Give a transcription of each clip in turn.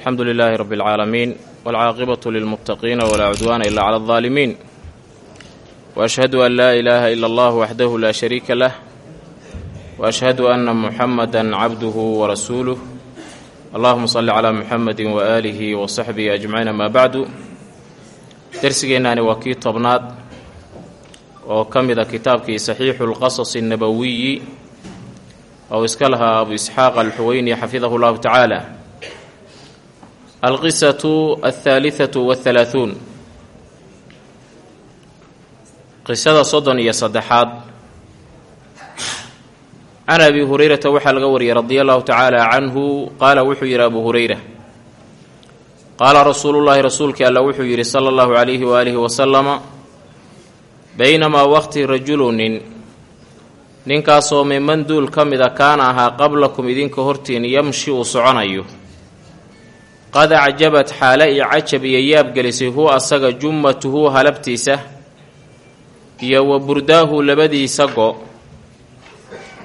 alxamdu lilaahi rabbi اlcaalamiin wاlcaaqibatu lilmuttaqiina walaa cudwaana ila cala aldaalimiin waashhadu an laa ilaaha ila allah waxdahu laa shariika lah waashhadu anna muxamada cabduhu warasuuluh allahuma salli calaa muxamedi waaalihi wa saxbihi ajmaciin amaa bacdu dersigeennaani waa kii tobnaad oo ka mid a kitaabkii saxiixu lqasasi annabowiyi ou iska lahaa abu isxaaq alxuweyni xafidahu llahu tacaala alqisatu althaalithatu wahalaahuun qisada soddon iyo saddexaad can abi hurayrata waxaa laga wariyey radia allahu tacaala canhu qaala wuxuu yidhi abu hurayra qaala rasuulullaahi rasuulkii alla wuxuu yidhi sala allahu calayhi waaalihi wasalama baynamaa waqti rajulunin ninkaasoo miman duul ka mida kaana ahaa qablakum idinka hortiin yamshi uu soconayo qad acjabat xaale i cajab iyo yaab gelisay hu asaga jummatuhu halabtiisa iyo wa burdaahu labadiisa go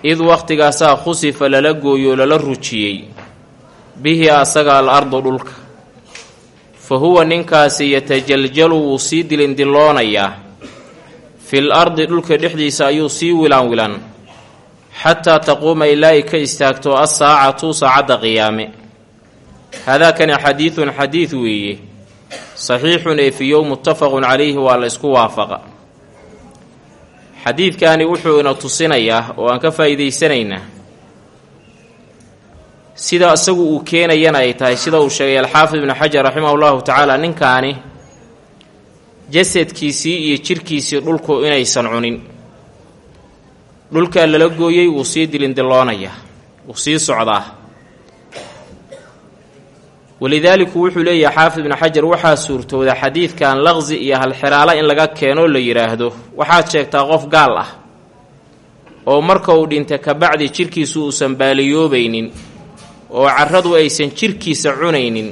id wakhtigaasaa khusifa lala gooyoo lala rujiyey bihi asaga al ardu dhulka. Fa huwa ninkaasi yatajaljalu wuu sii dilindilloonayaa fil ardi dhulka dhexdiisa ayuu sii wilan xataa taquuma ilaa ay ka istaagto assaacatu saacadda qiyaame haadaakani xadiidun xadiid weeye saxiixun ee fiyow muttafaqun calayhi waa la ysku waafaqa xadiidkani wuxuu ina tusinayaa oo aan ka faa'iidaysanaynaa sida isagu uu keenayana ay tahay sida uu sheegay alxaafid ibnu xajar raximahu llahu tacaala ninkaani jasadkiisii iyo jirkiisii dhulku inaysan cunin dhulkaa lala gooyey wuu sii dilindilloonayaa wuu sii socdaa walidaaliku wuxuu leeyahay xaafid ibnu xajar waxaa suurtooda xadiidkan laqsi iyo halxiraalo in laga keenoo la yidhaahdo waxaad sheegtaa qof gaal ah oo marka uu dhinta kabacdi jirkiisu uusan baaliyoobaynin oo carradu aysan jirkiisa cunaynin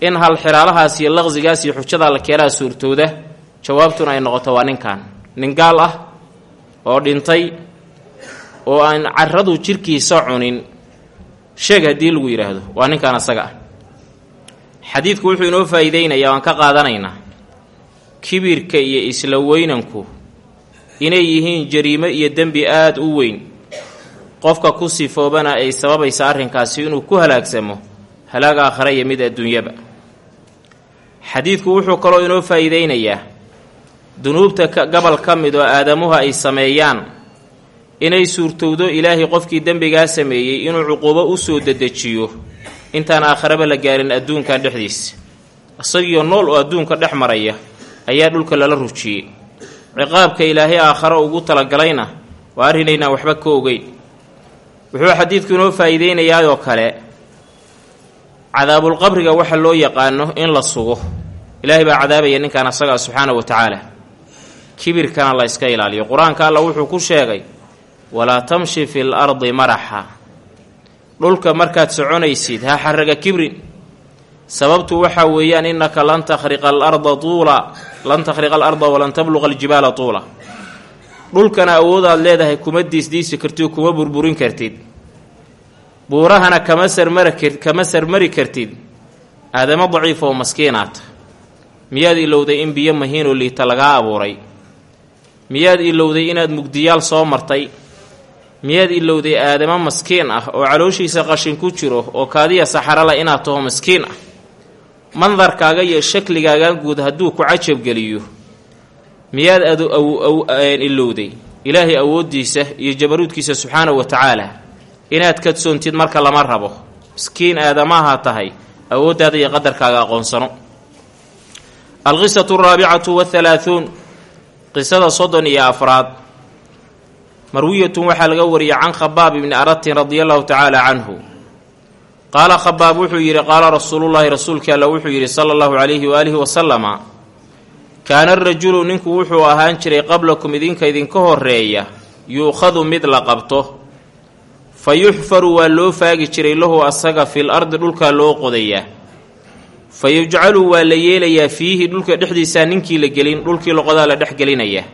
in halxiraalahaas iyo laqsigaas iyo xujadaa la keenaa suurtooda jawaabtuna ay noqoto waa ninkan. Nin gaal ah oo dhintay oo aan carradu jirkiisa cunin sheeg haddii lagu yidhaahdo waa ninkan asaga ah xadiidku wuxuu inoo faa'iideynayaa waan ka qaadanaynaa kibirka iyo isla weynanku inay yihiin jariimo iyo dembi aada u weyn. Qofka ku sifoobana ay sababaysa arrinkaasi inuu ku halaagsamo halaag aakhare iyo mid adduunyaba. Xadiidku wuxuu kaloo inoo faa'iideynayaa dunuubta gobol ka mid oo aadamuhu ay sameeyaan inay suurtowdo ilaahay qofkii dembigaa sameeyey inuu cuquubo u soo dedejiyo intaan aakharaba la gaarin adduunkan dhexdiisa isagiyo nool oo adduunka dhex maraya ayaa dhulka lala rujiyey ciqaabka ilaahay aakharo ugu talagalayna waa arrinaynaan waxba ka ogeyn. Wuxuu xadiidku inoo faa'iideynayaayoo kale. Cadaabulqabriga waxa loo yaqaano in la sugo. Ilaahay baa cadaabaya ninkan asagaa subxaana wa tacaala. Kibirkana la yska ilaaliyo. Qur'aanka alla wuxuu ku sheegay walaa tamshi fil ardi maraxa dhulka markaad soconaysid ha xaraga kibrin. Sababtu waxaa weeyaan innaka lan takhriqa alarda tuula lan takhriqa alarda walan tabluqa aljibaala tuula. Dhulkana awoodaad leedahay kuma diisdiisi kartid kuma burburin kartid. Buurahana kama sarmara kama sarmari kartid. Aadamo daciif oo maskiinaata miyaad ilowday in biyo mahiinoo liita lagaa abuuray? Miyaad ilowday inaad mugdiyaal soo martay miyaad ilowday aadamo maskiin ah oo calooshiisa qashin ku jiro oo kaadiya saxarala inaad taho maskiin ah? Mandarkaaga iyo shakligaagan guud hadduu ku cajabgeliyo miyaad adu ilowday. Ilaahay awooddiisa iyo jabaruudkiisa subxaanahu wa tacaala inaad kadsoontid marka lama rabo. Miskiin aadamaha tahay awooddaada iyo qadarkaaga aqoonsano. Alqisatu araabicatu wahalaahuun qisada soddon iyo afraad marwiyatun waxaa laga wariyey can khabaab ibni aratin radia allahu tacaala canhu. Qaala khabaab wuxuu yidhi qaala rasuulullaahi rasuulkii alla wuxuu yidhi sala allahu calayhi waaalihi wasalama kaana rajulu ninku wuxuu ahaan jiray qablakum idinka idinka horreeya yuukhadu mid la qabto fa yuxfaru waa loo faagi jiray lahu asaga fil ardi dhulkaa loo qodayaa fa yujcalu waa la yeelayaa fiihi dhulka dhexdiisaa ninkii la gelin dhulkii loqodaa la dhex gelinayaa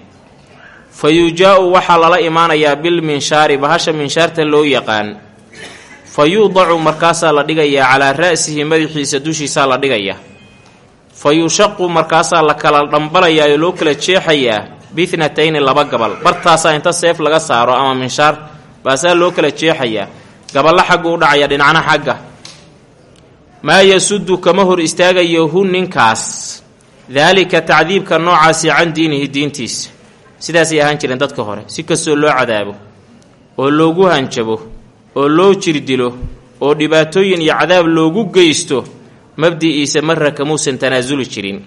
fa yujaa-u waxaa lala imaanayaa bil minshaari bahasha minshaarta loo yaqaan. Fa yuudacu markaasaa la dhigayaa calaa ra'sihi madaxiisa dushiisaa la dhigayaa. Fa yushaqu markaasaa la kala dhambalayaa oo loo kala jeexayaa bithnatayni laba gabal. Bartaasaa inta seef laga saaro ama minshaar baasaa loo kala jeexayaa gaballo xaggu u dhacaya dhinacna xagga. Maa yasudu kama hor istaagayo hu ninkaas. Daalika tacdiibka noocaasi can diinihi diintiisa sidaasay ahaan jireen dadka hore. Si kastoo loo cadaabo oo loogu hanjabo oo loo jirdilo oo dhibaatooyin iyo cadaab loogu geysto mabdi'iisa marra kamuusan tanaasuli jirin.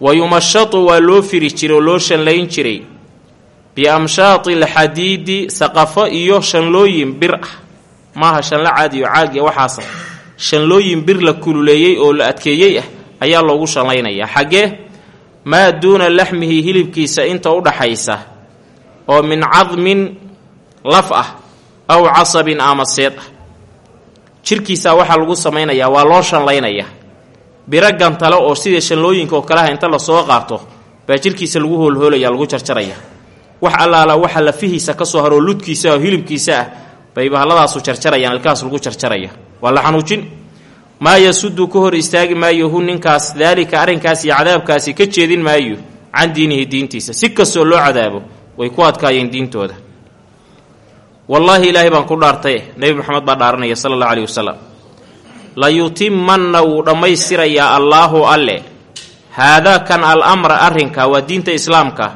Wa yumashatu waa loo firi jiray oo loo shanlayn jiray. Biamshaati alxadiidi saqafo iyo shanlooyin bir ah. Maaha shanla caadiyo caagiya waxaasa shanlooyin bir la kululeeyey oo la adkeeyey ah ayaa loogu shanlaynayaa xaggee maa duuna laxmihi hilibkiisa inta u dhaxaysa oo min cadmin laf ah aw casabin amaseed ah. Jirkiisaa waxaa lagu samaynayaa waa loo shanlaynayaa biro gantale oo sida shanlooyinka oo kaleha inta la soo qaato baa jirkiisa lagu hoolhoolaya lagu jarjaraya. Wax allaala waxa lafihiisa ka soo haroo ludkiisa oo hilibkiisa ah bay bahalladaasu jarjarayaan ilkahaas lagu jarjaraya. Waa la xanuujin maa yasudu ka hor istaagi maayo hu ninkaas daalika arrinkaas iyo cadaabkaasi ka jeedin maayo can diinihi diintiisa. Si kastoo loo cadaabo way ku adkaayeen diintooda. Wallaahi ilaahay baan ku dhaartay nebi moxamed baa dhaaranaya sala allahu caleyhi wasalam layutimanna wuu dhammaystirayaa allaahu alle. Haadaa kan al amra arrinka waa diinta islaamka.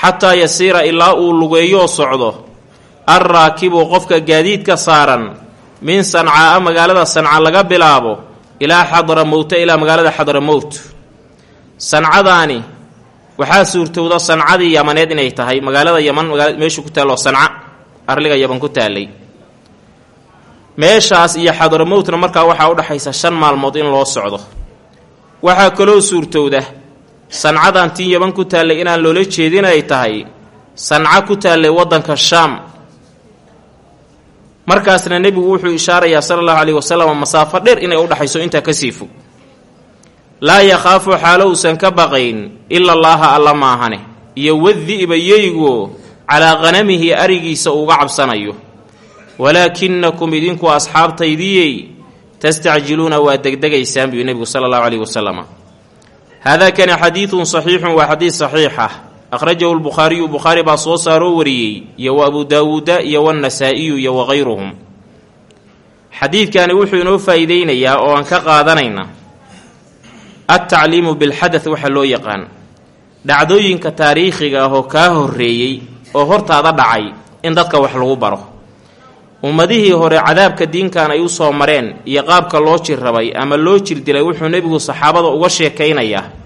Xataa yasiira ilaa uu lugeeyoo socdo alraakibu qofka gaadiidka saaran min sancaa magaalada sanca laga bilaabo ilaa xadramowta ilaa magaalada xadramowt sancadaani waxaa suurtowda sancadii yamaneed inay tahay. Magaalada yaman meeshu ku taalloo sanca arliga yaman ku taallay. Meeshaas iyo xadramowtna markaa waxaa u dhexaysa shan maalmood in loo socdo. Waxaa kaloo suurtowda sancadan tii yaman ku taallay inaan loola jeedin ay tahay sanca ku taallay waddanka shaam markaasna nebigu wuxuu ishaarayaa sala allahu caleyhi wasalam masaafo dheer inay u dhexayso intaa ka sii fog. Laa yakhaafu xaalo uusan ka baqayn ila allaaha alla maahane. Iyo wadi'ba yeygo calaa qhanamihi arigiisa uuga cabsanayo. Walaakinakum idinku asxaabtaydiyey tastacjiluuna waa degdegaysaan buu nebigu sala allahu caleyhi wasalam haadaa kani xadiidun saxiixun waa xadiid saxiix ah akhrajahu lbukhaariyu bukhaari baa soo saaroo wariyey iyo wa abu daawuuda iyo wanasaa'iyu iyo wakayruhum xadiidkani wuxuu inoo faa'iideynayaa oo aan ka qaadanayna altacliimu bilxadath waxa loo yaqaan dhacdooyinka taariikhiga ah oo kaa horreeyey oo hortaada dhacay in dadka wax lagu baro ummadihii hore cadaabka diinkan ay u soo mareen iyo qaabka loo jir rabay ama loo jir dilay wuxuu nebigu saxaabada uga sheekaynayaa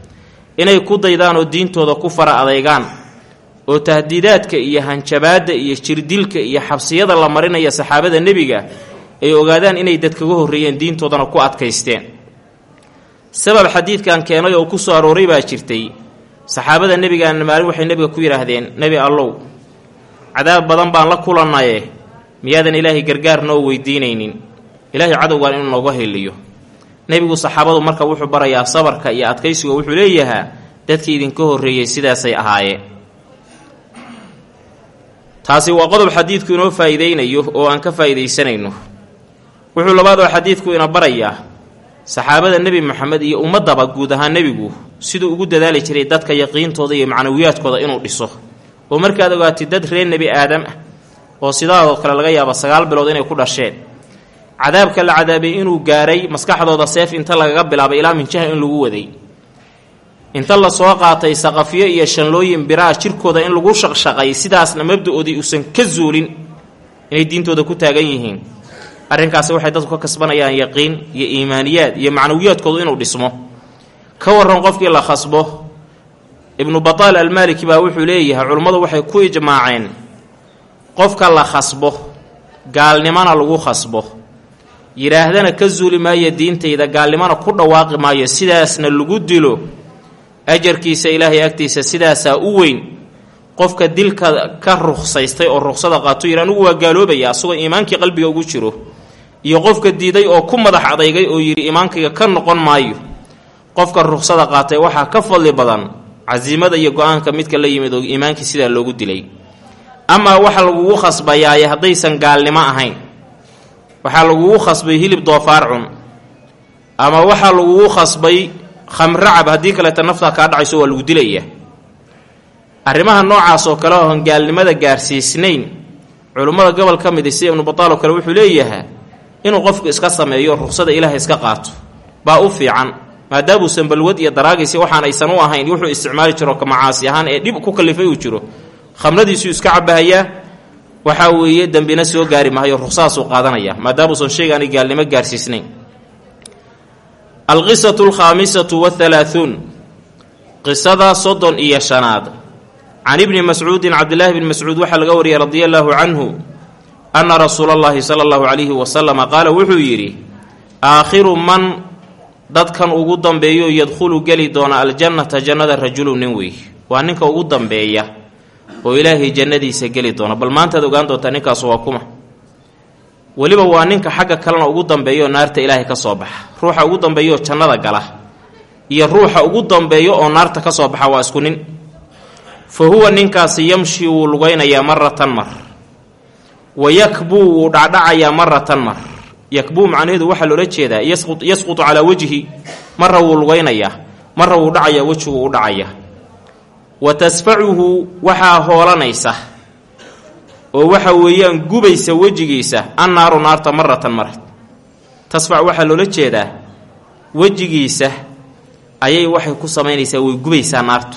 inay ku daydaan oo diintooda ku fara adeygaan oo tahdiidaadka iyo hanjabaadda iyo jirdilka iyo xabsiyada la marinaya saxaabada nebiga ay ogaadaan inay dad kaga horreeyeen diintoodana ku adkaysteen. Sabab xadiidkan keenay oo ku soo arooray baa jirtay saxaabada nebigaana maalin waxay nebiga ku yidhaahdeen nebi allow cadaab badan baan la kulannaye miyaadan ilaahay gargaar noo weydiinaynin? Ilaahay cadowgan inuu nooga heliyo nebigu saxaabadu marka wuxuu barayaa sabarka iyo adkaysigo wuxuu leeyahaa dadkii idinka horreeyey sidaasay ahaayeen taasi waa qodob xadiidku inoo faa'iideynayo oo aan ka faa'iidaysanayno. Wuxuu labaadoo xadiidku ina barayaa saxaabada nebi moxamed iyo ummaddaba guud ahaan nebigu siduu ugu dadaali jiray dadka yaqiintooda iyo macnawiyaadkooda inuu dhiso. Oo markaad ogaatid dad reer nebi aadam ah oo sidaadoo kale laga yaabo sagaal bilood inay ku dhasheen cadaabka la cadaabay inuu gaaray maskaxdooda seef inta lagaga bilaabay ilaa minjaha in lagu waday. Inta la soo qaatay saqafyo iyo shanlooyin biraa jirkooda in lagu shaqshaqay sidaasna mabda-oodii uusan ka zuulin inay diintooda ku taagan yihiin. Arrinkaasi waxay dadku ka kasbanayaan yaqiin iyo iimaaniyaad iyo macnawiyaadkoodu inuu dhismo. Ka waran qofkii la khasbo ibnu bataal almaaliki baa wuxuu leeyahay culummadu waxay ku ijmaaceen qofka la khasbo gaalnimona lagu khasbo yidhaahdana ka zuuli maayo diintayda gaalnimona ku dhawaaqi maayo sidaasna lagu dilo. Ajarkiisa ilaahay agtiisa sidaasaa u weyn. Qofka dilka ka ruqsaystay oo ruqsada qaato yidhi anugu waa gaaloobaya asagoo iimaankii qalbiga ugu jiro. Iyo qofka diiday oo ku madax adaygay oo yidhi iimaankayga ka noqon maayo. Qofka ruqsada qaatay waxaa ka fadli badan casiimada iyo go'aanka midka la yimid oo iimaankii sidaa loogu dilay. Amaa waxa lagugu khasbayaaye haddaysan gaalnimo ahayn waxaa lagugu khasbay hilib doofaar cun ama waxaa lagugu khasbay khamracab haddii kaleeta naftaa kaa dhacayso waa lagu dilayaa. Arrimaha noocaas oo kale oon gaalnimada gaarsiisnayn culummada gobol ka midi sida ibnu bataal oo kale wuxuu leeyahaa inuu qofku iska sameeyo ruqsada ilaahay iska qaato. Baa u fiican maadaamuusan balwad iyo daraagaysi waxaan aysan u ahayn wuxuu isticmaali jiro ka macaasi ahaan ee dhib ku kalifay uu jiro. Khamradiisuu iska cabahayaa waxaa weeye dembina soo gaari mahayo ruqsadaasuu qaadanaya. Maadaamuusan shaygaani gaalnimo gaarsiisnayn alqisatu alkhaamisatu wahalaahuun qisada soddon iyo shanaad. Can ibni mascuudin cabdillaahi bni mascuud waxaa laga wariyay radia allaahu canhu anna rasuula allahi sala allahu calayhi wasalama qaala wuxuu yidhi aakhiru man dadkan ugu dambeeyo yadkhulu geli doona aljannata jannada rajulu nin wey waa ninka ugu dambeeya oo ilaahay jannadiisa geli doona bal maantaad ogaan doontaa ninkaas waa kuma. Weliba waa ninka xagga kalena ugu dambeeyo naarta ilaahay ka soo baxa. Ruuxa ugu dambeeyo jannada gala. Iyo ruuxa ugu dambeeyo oo naarta ka soo baxa waa isku nin. Fa huwa ninkaasi yamshi wuu lugaynayaa maratan mar. Wa yakbuu wuu dhacdhacayaa maratan mar. Yakbuu macnaheedu waxaa loola jeedaa. Yasqutu calaa wejhi marra wuu lugaynayaa marra wuu dhacayaa wejigu u dhacayaa wa tasfacuhu waxaa hoolanaysa oo waxa weeyaan gubaysa wejigiisa annaaru naarta maratan mar. Tasfac waxaa loola jeedaa wejigiisa ayay waxay ku samaynaysaa way gubaysaa naartu.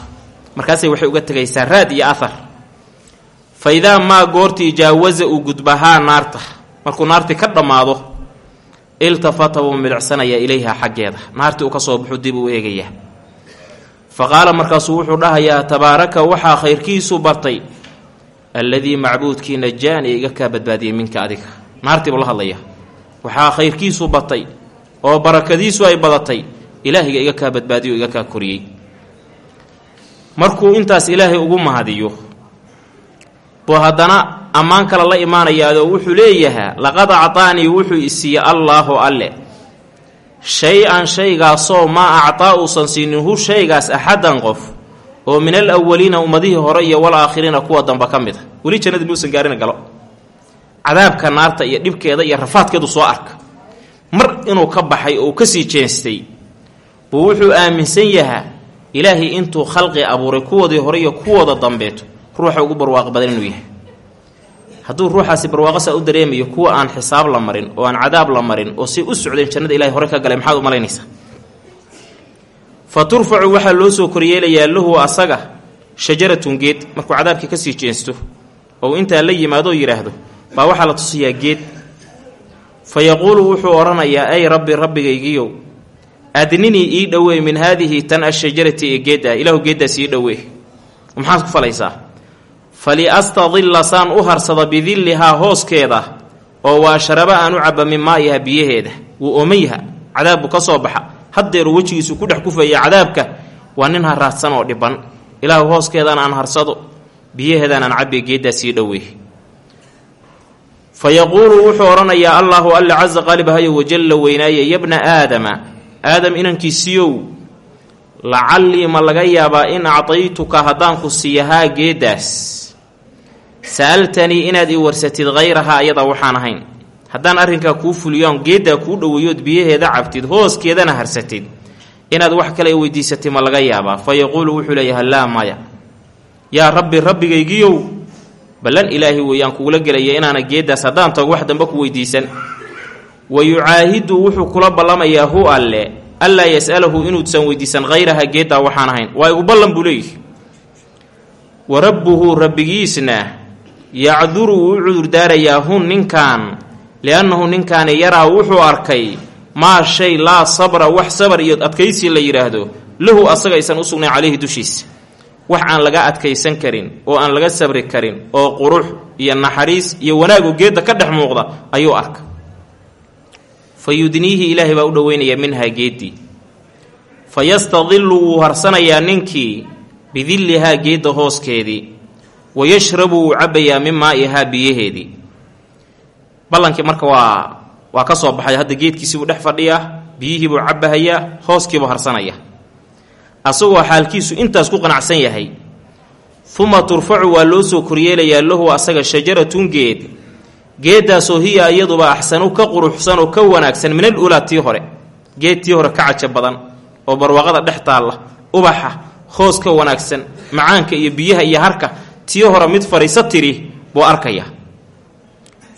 Markaasay waxay uga tegaysaa raad iyo ahar fa idaa maa goortii jaawaza uu gudbahaa naarta markuu naartii ka dhammaado iltafata wuu milicsanayaa ilayha xaggeeda. Naartii uu ka soo baxuu dib u eegayaa fa qaala markaasuu wuxuu dhahayaa tabaaraka waxaa khayrkiisu bartay alladii macbuudkii najaani iga kaa badbaadiyey minka adiga. Naartii buu la hadlaya. Waxaa khayrkiisu batay oo barakadiisu ay badatay ilaahiga iga kaa badbaadiyo iga kaa koriyey. Markuu intaas ilaahay ugu mahadiyo buu haddana ammaan kale la imaanayaadoo wuxuu leeyahaa laqad actaanii wuxuu isiiye allaahu alle shay-an shaygaasoo maa actaa uusan siinin hu shaygaas axaddan qof oo min al awaliina ummadihii hore iyo wal aakhiriina kuwa damba ka mid a weli jannadii muusan gaarina galo. Cadaabka naarta iyo dhibkeeda iyo rafaadkeedu soo arka. Mar inuu ka baxay oo uu ka sii jeestay buu wuxuu aaminsan yahaa ilaahay intuu khalqi abuuray kuwoodii hore iyo kuwooda dambeeto ruuxa ugu barwaaq badan inuu yahay hadduu ruuxaasi barwaaqasaa u dareemayo kuwa aan xisaab la marin oo aan cadaab la marin oo si u socdeen jannada ilahay hore ka galay maxaad u malaynaysaa? Fa turfacu waxaa loo soo koryeelayaa lahu asaga shajaratun geed. Markuu cadaabkii ka sii jeensto oo intaa la yimaadoo yidhaahdo baa waxaa la tusayaa geed. Fa yaquulu wuxuu odhanayaa ay rabbi rabbigaygiyow adninii ii dhoweey min haadihi tan ashajarati ee geedda ilaahu geeddaas ii dhoweey maxaad ku falaysaa faliastadilla saan u harsada bidillihaa hooskeeda oo waa sharaba aan u cabba min maa'iha biyaheeda. Wuu oomanyaha cadaab buu ka soo baxa. Haddeeru wejigiisu ku dhex kufaya cadaabka. Waa nin haraadsan oo dhiban. Ilaahu hooskeedaan aan harsado. Biyaheedaan aan cabbe geeddaas ii dhoweey fa yaquulu wuxuu odhanayaa allaahu alla casa qaalibahayo wajalla weynaaye yabna aadama aadam inankiisiiyow lacallii ma laga yaabaa in actaytuka haddaan ku siiyahaa geeddaas sa'altanii inaad ii warsatid hayrahaa ayada waxaan ahayn haddaan arrinkaa kuu fuliyoon geeddaa kuu dhoweeyood biyaheeda cabtid hooskeedana harsatid inaad wax kale i weydiisatid ma laga yaabaa fa yaquulu wuxuu leeyahay laa maya yaa rabbi rabbigaygiyow ballan ilaahi weeyaan kugula gelaya inaana geeddaas haddaan tago wax dambe ku weydiisan wa yucaahidu wuxuu kula ballamayaa hu alle allaa yas'alahu inuusan weydiisan hayraha geeddaa waxaan ahayn waa igu ballan buu leeyihi wa rabbuhu rabbigiisna yacduru wuu u cudurdaarayaa hun ninkan liannahu ninkaani yaraa wuxuu arkay maa shay laa sabra wax sabar iyo adkaysi la yidhaahdo lahu asaga aysan u sugnayn calayhi dushiisa wax aan laga adkaysan karin oo aan laga sabri karin oo qurux iyo naxariis iyo wanaagu geedda ka dhex muuqda ayuu arka fa yudniihi ilaahay baa u dhoweynayaa minhaa geeddii fa yastadillu wuu harsanayaa ninkii bidillihaa geedda hooskeedii wa yashrabu wuu cabbayaa min maa'ihaa biyaheedii ballankii marka waa waa ka soo baxay hadda geedkiisiibuu dhex fadhiyaa biyihiibuu cabbahayaa hooskiibuu harsanaya asagoo xaalkiisu intaas ku qanacsan yahay uma turfacu waa loo soo koryeelayaa lahu asaga shajaratun geed geeddaasoo hiya iyaduba axsanu ka quruxsan oo ka wanaagsan min al ulaa tii hore geed tii hore ka caja badan oo barwaaqada dhex taalla ubaxa hoos ka wanaagsan macaanka iyo biyaha iyo harka tii hore mid fadhiiso tiri buu arkaya.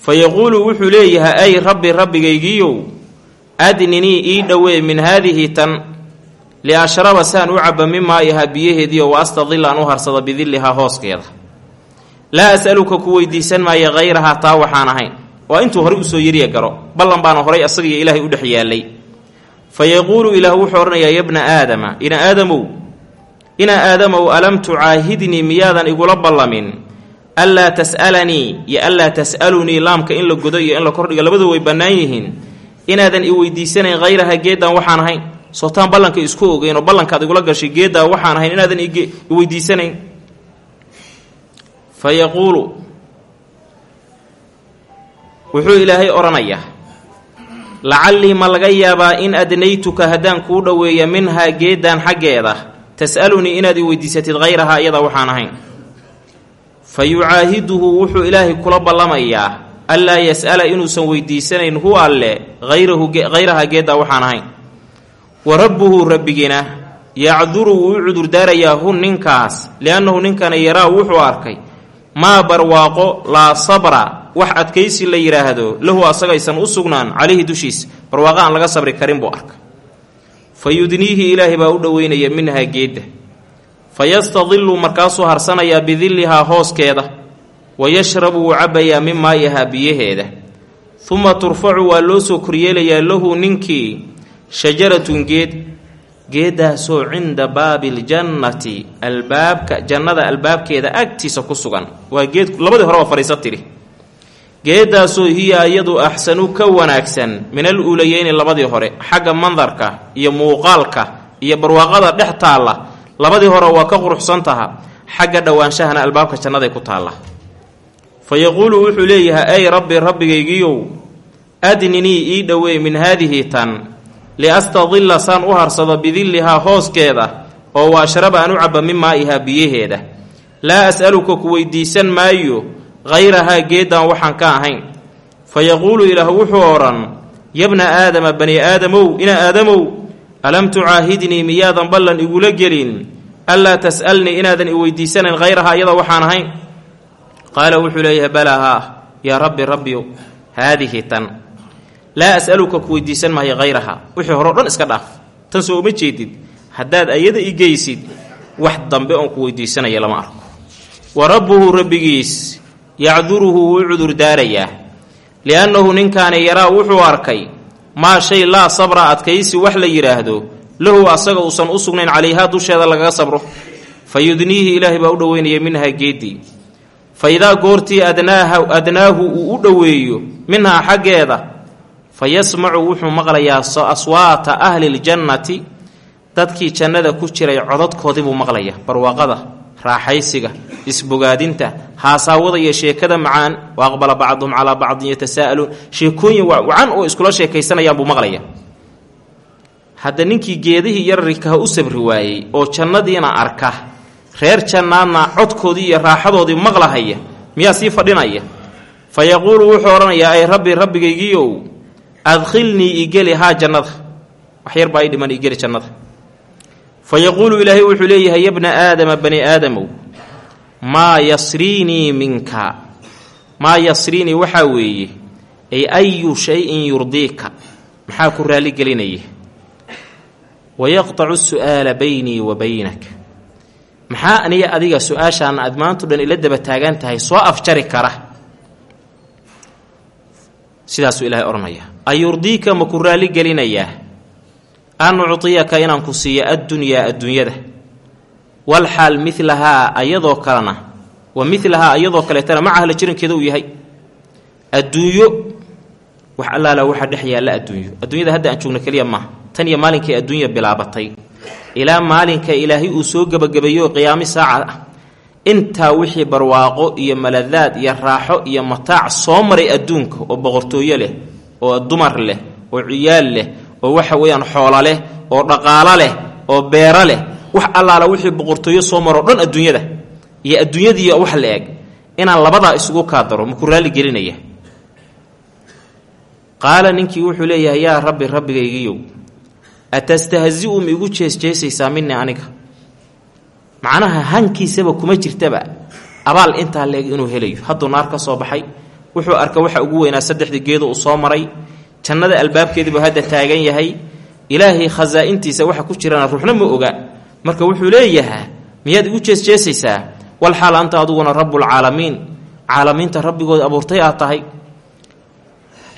Fa yaquulu wuxuu leeyahay ay rabbi rabbigaygiiyow adninii ii dhowee min haadihi tan liashraba saan u caba min maayahaa biyaheediio wa astadilla aan u harsada bidillihaa hooskeeda. Laa as'aluka ku weydiisan maayo hayrahaa taa waxaan ahayn. Waa intuu horey u soo yeriya garo ballan baana horay asagiyo ilaahay u dhex yaallay. Fa yaquulu ilaah wuxuu odhanayaa yabna aadama ina aadamow ina aadamow alam tucaahidnii miyaadan igula ballamin. Anlaa tas'alanii iyo anlaa tas'alunii laamka in la godo iyo in la kordhigo labadu way bannaan yihiin. Inaadan i weydiisanayn hayraha geeddan waxaan ahayn. Sootaan ballanka isku ogeyn oo ballankaad igula gashay geeddaa waxaan ahayn inaadan i weydiisanayn. Fa yaquulu wuxuu ilaahay odhanayaa lacallii ma laga yaabaa in adnaytuka haddaan kuu dhoweeya minhaa geeddan xaggeeda tas'alunii inaad i weydiisatid hayrahaa iyada waxaan ahayn. Fa yucaahiduhu wuxuu ilaahay kula ballamayaa anlaa yas'ala inuusan weydiisanayn hu alle hayrahu hayrahaa geeddaa waxaan ahayn. Wa rabbuhu rabbigina yacduru wuu u cudurdaarayaa hu ninkaas liannahu ninkana yaraa wuxuu arkay maa barwaaqo laa sabra wax adkaysi la yidhaahdo lahu asagaysan u sugnaan calayhi dushiisa barwaaqo aan laga sabri karin buu arkay fa yudniihi ilaahay baa u dhoweynaya minhaa geedda. Fa yastadilu markaasuu harsanayaa bidillihaa hooskeeda wa yashrabu wuu cabbayaa min maayahaa biyaheeda. Uma turfacu waa loo soo koryeelayaa lahu ninkii shajaratun geed. Geeddaasoo cinda baabi ljannati albaabka jannada albaabkeeda agtiisa ku sugan. Waa geed labadii hore waa fadhiiso tidhi geeddaasoo hiya iyadu axsanu ka wanaagsan min al uulayeyni labadii hore xagga mandarka iyo muuqaalka iyo barwaaqada dhex taalla labadii hore waa ka quruxsan taha xagga dhowaanshahana albaabka jannaday ku taalla. Fa yaquulu wuxuu leeyahay ay rabbi rabbigaygiiow adninii ii dhoweey min haadihi tan liastadilla saan u harsado bidillihaa hooskeeda oo wa ashraba aan u cabba min maa'ihaa biyaheeda. Laa as'aluka ku weydiisan maayo hayrahaa geeddan waxaan ka ahayn fa yaquulu ilaah wuxuu odhan yabna aadama bani aadamow ina aadamow alam tucaahidnii miyaadan ballan igula gelin anlaa tas'alnii inaadan i weydiisanayn hayrahaa iyada waxaan ahayn qaala wuxuu leeyahay balaa haa yaa rabbi rabbiyow haadihi tan laa as'aluka ku weydiisan maayo hayrahaa wixii hore o dhan iska dhaaf tan soo uma jeedid haddaad ayada i geysid wax dambe oon ku weydiisanaya lama arko wa rabbuhu rabbigiis yacduruhu wuu u cudurdaarayaa liannahu ninkaani yaraa wuxuu arkay maa shay laa sabra adkaysi wax la yidhaahdo lahu asaga uusan u sugnayn calayhaa dusheeda lagaga sabro. Fa yudniihi ilaahay baa u dhoweynaya minhaa geeddii fa idaa goortii adnaaha adnaahu uu u dhoweeyo minhaa xaggeeda fa yasmacu wuxuu maqlayaa aswaata ahli ljannati dadkii jannada ku jiray codadkoodii buu maqlaya barwaaqada raaxaysiga isbogaadinta haasaawada iyo sheekada macaan wa aqbala bacduhum calaa bacdin yatasaa'aluun sheekooyin wacan oo iskula sheekaysanayaan buu maqlaya hadda ninkii geedihii yararikaha u sabri waayey oo jannadiina arka reer jannaadna codkoodii iyo raaxadoodii maqlahaya miyaa sii fadhinaya? Fa yaquulu wuxuu odhanayaa ay rabbi rabbigaygiiow adkhilnii igeli haa jannada. Wax yar baa ii dhiman igeli jannada fa yaquulu ilaahay wuxuu leeyahay yabna aadama bani aadamow maa yasriinii minka maa yasriinii waxaa weeye ay ayu shay-in yurdiika maxaa ku raaligelinaya wayaqtacu su'aala baynii wa baynak maxaa aniga adiga su'aashaan aad maantu dhan ila daba taagan tahay soo afjari kara sidaasuu ilaahay odhanaya ayurdiika ma ku raaligelinayaa an uctiyaka inaan ku siiyo addunyaa adduunyada. Walxaal milahaa ayadoo kalena wa milahaa ayadoo kaleetana macaha la jirankeeda uu yahay. Adduunyo wax allaala waxaa dhex yaalla adduunyo. Adduunyada hadda aan joogno keliya maaha. Tan iyo maalinkay adduunya bilaabatay. Ilaa maalinka ilaahay uu soo gebagabeeyo qiyaami saaca ah. Intaa wixii barwaaqo iyo maladaad iyo raaxo iyo mataac soo maray adduunka oo boqortooyo leh oo dumar leh oo ciyaal leh oo waxa weeyaan xoola leh oo dhaqaalo leh oo beero leh wax allaala wixii boqortooyo soo maroo dhan adduunyada. Iyo adduunyadiiyo wax la eg. Inaan labadaa isugu kaa daro maku raali gelinaya. Qaala ninkii wuxuu leeyahay yaa rabbi rabbigaygiyow atastahzi-u ma igu jeesjeesaysaa minii aniga? Macnaha hankiisaba kuma jirtaba. Abaal intaa leeg inuu helayo. Hadduu naar ka soo baxay wuxuu arka waxa ugu weynaa saddexdii geedu uu soo maray jannada albaabkeediibuu hadda taagan yahay. Ilaahay khasaa-intiisa waxa ku jirana ruuxna ma oga. Marka wuxuu leeyahaa miyaad igu jeesjeesaysaa? Wal xaal anta adiguna rabbulcaalamiin caalamiinta rabbigooda abuurtay aad tahay.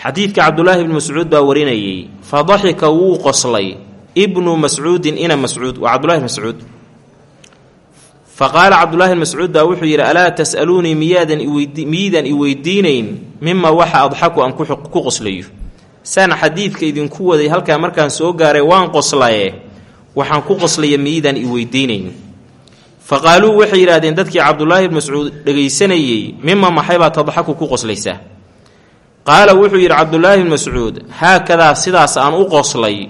Xadiidka cabdulaahi ibnu mascuud baa warinayey fa daxika wuu qoslay ibnu mascuudin ina mascuud. Waa cabdulahi bn mascuud. Fa qaala cabdulaahi mascuud baa wuxuu yidhi alaa tas'aluunii miyaadan miyidan i weydiinayn mima waxa adxaku aan ku qoslayo saan xadiidka idinku waday halkaa markaan soo gaaray waan qoslaye. Waxaan ku qoslaya miyidan i weydiinayn. Fa qaaluu waxay yidhahdeen dadkii cabdulaahi bn mascuud dhegaysanayey mima maxaybaa tadxaku ku qoslaysaa qaala wuxuu yidhi cabdulaahi bn mascuud haakadaa sidaas aan u qoslay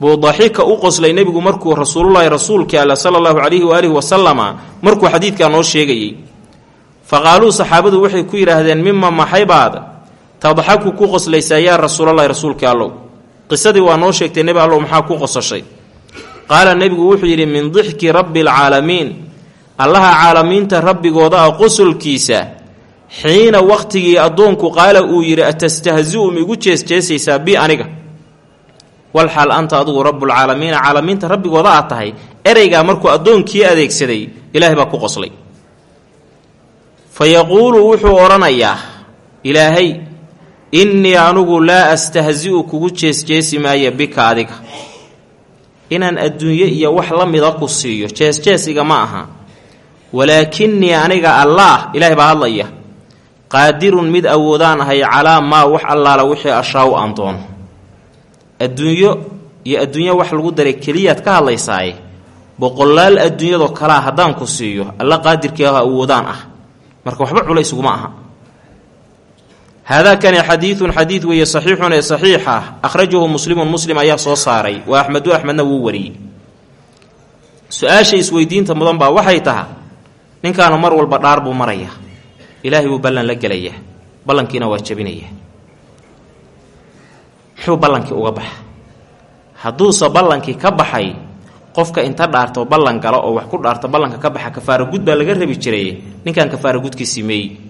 buu daxika u qoslay nebigu markuu rasuululahi rasuulkii alla sala allahu calayhi waalihi wasalama markuu xadiidkaa noo sheegayey. Fa qaaluu saxaabadu waxay ku yidhaahdeen mima maxaybaad tadxaku ku qoslaysaa yaa rasuulalahi rasuulkii allow. Qisadii waa noo sheegtay nebi allow maxaa ku qosashay? Qaala nebigu wuxuu yidhi min dixki rabbi alcaalamiin allaha caalamiinta rabbigooda ah qosolkiisa xiina wakhtigii addoonku qaala uu yidhi atastahzi-u ma igu jeesjeesaysaa bi aniga. Walxaal anta adigu rabbulcaalamiina caalamiinta rabbigooda aad tahay ereygaa markuu addoonkii adeegsaday ilaahay baa ku qoslay. Fa yaquulu wuxuu odhanayaa ilaahay innii anugu laa astahzi-u kugu jeesjeesi maaya bika adiga. Inaan adduunye iyo wax la mida ku siiyo jeesjeesiga ma aha. Walaakinnii aniga allaah ilaahay baa hadlaya qaadirun mid awoodaan ahay calaa maa wax allaala wixii ashaaw aan doono. Adduunyo iyo adduunyo wax lagu daray keliyaad ka hadlaysaaye boqolaal adduunyadoo kalea haddaan ku siiyo alla qaadirkii ah awoodaan ah. Marka waxba culaysuguma aha haadaakani xadiidun xadiid weeye saxiixun ee saxiix ah akhrajahu muslimun muslim ayaa soo saaray waa axmedu axmedna wuu wariyey su'aasha isweydiinta mudan baa waxay taha ninkaanu mar walba dhaar buu marayaa ilaahay buu ballan la gelayaa ballankiina waa jabinayaa muxuu ballankii uga baxa hadduuse ballankii ka baxay qofka inta dhaarto ballan galo oo wax ku dhaarto ballanka ka baxa kafaara gud baa laga rabi jiray ninkan kafaara gudkiisii meey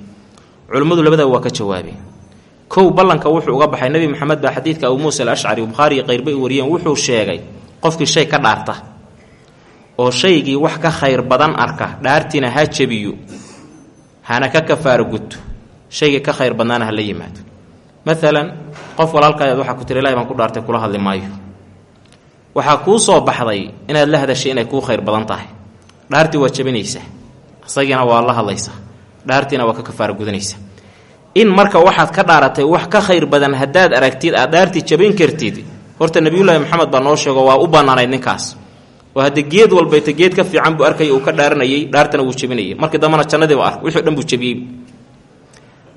culimmadu labadaba waa ka jawaabeen. Kow ballanka wuxuu uga baxay. Nebi maxamed baa xadiidka abu muusa alashcari bukhaari iyo qayrba ay wariyeen. Wuxuu sheegay qofkii shay ka dhaarta oo shaygii wax ka khayr badan arka dhaartiina ha jabiyo hana ka kafaara gudto shaygii ka khayr badnaana ha la yimaado. Maalan qof walaalkaayaad waxaa ku tiri ilahi baan ku dhaartay kula hadli maayo. Waxaa kuu soo baxday inaad la hadashay inay kuu khayr badan tahay. Dhaartii waa jabinaysaa isagiina waa la hadlaysaa dhaartiina waa ka kafaara gudanaysa. In marka waxaad ka dhaaratay wax ka khayr badan haddaad aragtid aad dhaartii jabin kartid horta nebiyullaahi maxamed baa noo sheego waa u bannaanayd ninkaas. Oo haddii geed walbayta geed ka fiican buu arkaya uu ka dhaaranayay dhaartana wuu jabinayay. Markii dambena jannadiiba ark wixii o dhan buu jabiyey.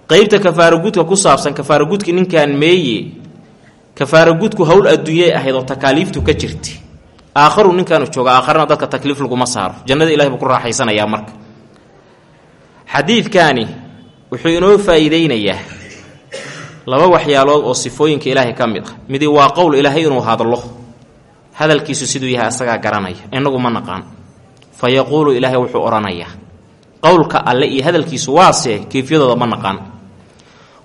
Qeybta kafaaragudka ku saabsan kafaaragudki ninkan meeye kafaaragudku howl adduunyay ahayd oo takaaliiftu ka jirta aakharu ninkaanu jooga aakharana dadka takliif laguma saaro. Jannada ilahay buu ku raaxaysanayaa marka xadiidkaani wuxuu inoo faa'iideynayaa laba waxyaalood oo sifooyinka ilaahay ka mid ah. Midi waa qowl ilaahay inuu hadlo. Hadalkiisu siduu yahay asagaa garanaya inagu ma naqaan. Fa yaquulu ilaahay wuxuu odhanayaa qowlka alle iyo hadalkiisu waase keyfiyadooda ma naqaan.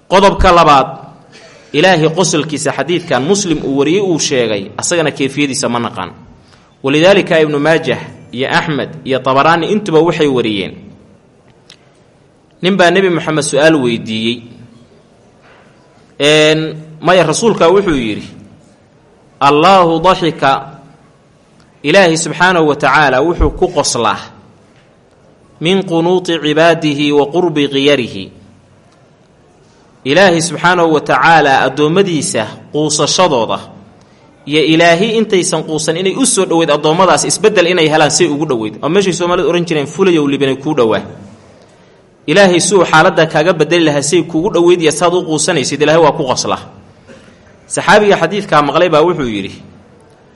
Qodobka labaad ilaahay qosolkiisa xadiidkan muslim uu wariyey uu sheegay asagana keyfiyadiisa ma naqaan. Walidaalika ibnu maajah iyo axmed iyo tabaraani intuba waxay wariyeen ninbaa nebi moxamed su'aal weydiiyey. Maya rasuulka wuxuu yidhi allaahu daxika ilaahi subxaanahu wa tacaala wuxuu ku qoslaa min qunuuti cibaadihi wa qurbi qiyarihi. Ilaahi subxaanahu wa tacaalaa addoommadiisa quusashadooda iyo ilaahi intaysan quusan inay u soo dhoweyd addoommadaas isbeddel inay helaan say ugu dhoweyd. Oo meeshay soomaalida ohan jireen fulayow libanay kuu dhowaa ilaahay suu xaaladda kaaga bedeli lahaa say kuugu dhoweyd iyo saad u quusanaysid ilaahay waa ku qosla saxaabiga xadiidkaa maqlay baa wuxuu yidhi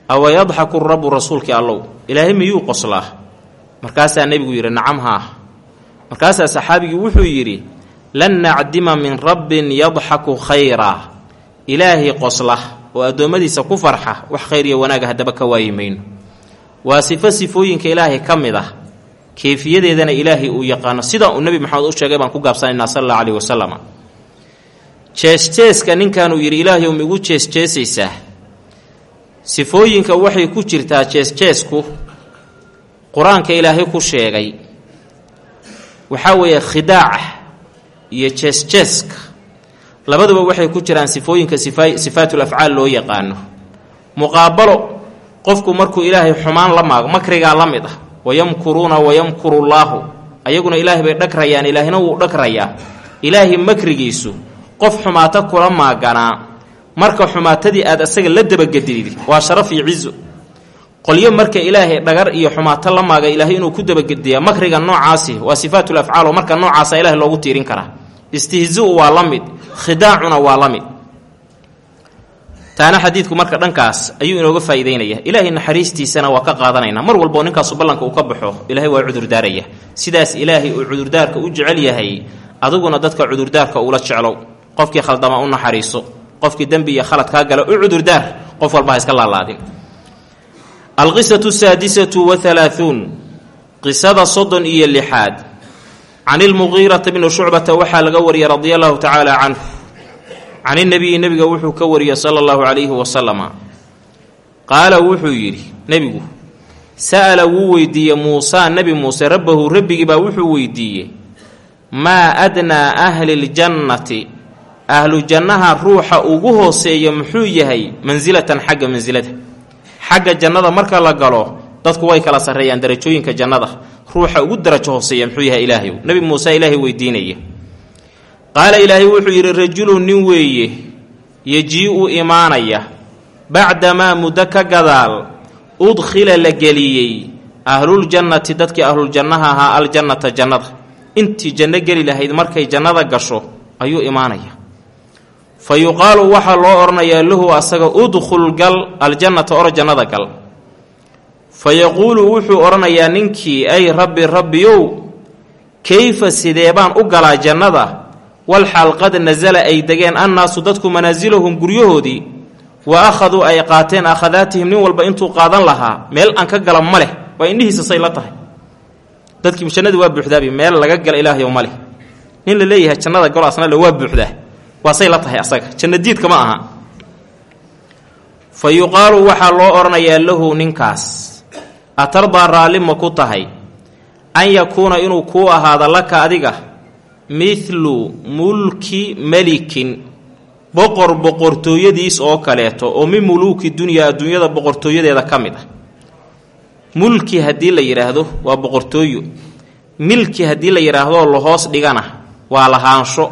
awa yadxaku rabbu rasuulkii allow? Ilaahay miyuu qoslaa markaasaa nebigu yidhi nacam haa markaasaa saxaabigii wuxuu yidhi lan nacdima min rabbin yadxaku khayraa ilaahay qosla oo addoommadiisa ku farxa wax khayr iyo wanaaga haddaba ka waayi mayno waa sifo sifooyinka ilaahay ka mid ah keyfiyadeedana ilaahay uu yaqaano. Sidaa uu nebi maxamed u sheegay baan ku gaabsanaynaa sal alla aleyhi wasalam jeesjeeska ninkanuu yidhi ilaahay um igu jeesjeesaysaa sifooyinka waxay ku jirtaa jeesjeesku qur'aanka ilaahay ku sheegay waxaa weeye khidaaca iyo jeesjeeska labaduba waxay ku jiraan sifooyinka sifaatul afcaal loo yaqaano. Muqaabalo qofku markuu ilaahay xumaan la maago makrigaa la mid ah wayamkuruuna wayamkuru llaahu ayaguna ilaahay bay dhagrayaan ilaahina wuu dhagrayaa ilaahay makrigiisu qof xumaato kula maaganaa marka xumaatadii aad asaga la dabagedid waa sharaf iyo cizo qolyo marka ilaahay dhagar iyo xumaato la maaga ilaahay inuu ku dabagediyaa makriga noocaasi waa sifaatul afcaal oo marka noocaasa ilahay loogu tiirin karaa. Istihziu waa la mid khidaacuna waa la mid taana xadiidku marka dhankaas ayuu inooga faa'iideynaya ilaahay naxariistiisana waa ka qaadanaynaa mar walboo ninkaasu ballanka uu ka baxo ilaahay waa cudurdaaraya. Sidaas ilaahay uu cudurdaarka u jecel yahay adiguna dadka cudurdaarka uula jeclow qofkii khaldama u naxariiso qofkii dembi iyo khalad kaa gala u cudurdaar qof walba ha iska laalaadin. Alqisatu saadisatu wa halaahuun qisada soddon iyo lixaad. Can ilmuqiirata bni shucbata waxaa laga wariyay radia allahu tacaala canhu can inabiyi nebiga wuxuu ka wariyey sala allahu calayhi wasalama qaala wuxuu yidhi nebigu sa'ala wuu weydiiyey muusaa nebi muuse rabbahu rabbigiibaa wuxuu weydiiyey maa adnaa ahli ljannati ahlu jannaha ruuxa ugu hooseeya muxuu yahay mansilatan xagga mansilada xagga jannada marka la galo dadku way kala sarreeyaan darajooyinka jannada ruuxa ugu darajo hooseeya muxuu yahay ilaahay nebi muuse ilaahay weydiinaya qaala ilaahay wuxuu yidhi rajulun nin weeye yejii-u imaanaya. Bacdamaa muddo ka gadaal udkhila la geliyey. Ahluljannati dadkii ahluljannaha ahaa aljannata jannada. Intii janno geli lahayd markay jannada gasho ayuu imaanaya. Fa yuqaalu waxaa loo odhanayaa lahu asaga udkhul gal aljannata or jannada gal. Fa yaquulu wuxuu odhanayaa ninkii ay rabbi rabbiyow kayfa sidee baan u galaa jannada walxaal qad nasala ay degeen annaasu dadku manaasilahum guryahoodii wa akhaduu ay qaateen akhadaatihim nin walba intuu qaadan lahaa meel aan ka gala ma leh waa indhihiisa say la tahay dadkii jannadii waa buuxdaabi meel laga gala ilaahayow ma leh nin la leeyahay jannada galo asnale waa buuxdaa waa say la tahay asaga jannadiidka ma aha fa yuqaalu waxaa loo odhanayaa lahu ninkaas atardaa raalli ma ku tahay an yakuuna inuu kuu ahaado laka adiga mithlu mulki melikin boqor boqortooyadiis oo kaleeto oo min muluuki dunyaa adduunyada boqortooyadeeda ka mid ah. Mulki haddii la yidhaahdo waa boqortooyo. Milki haddii la yidhaahdoo lahoos dhigana waa lahaansho.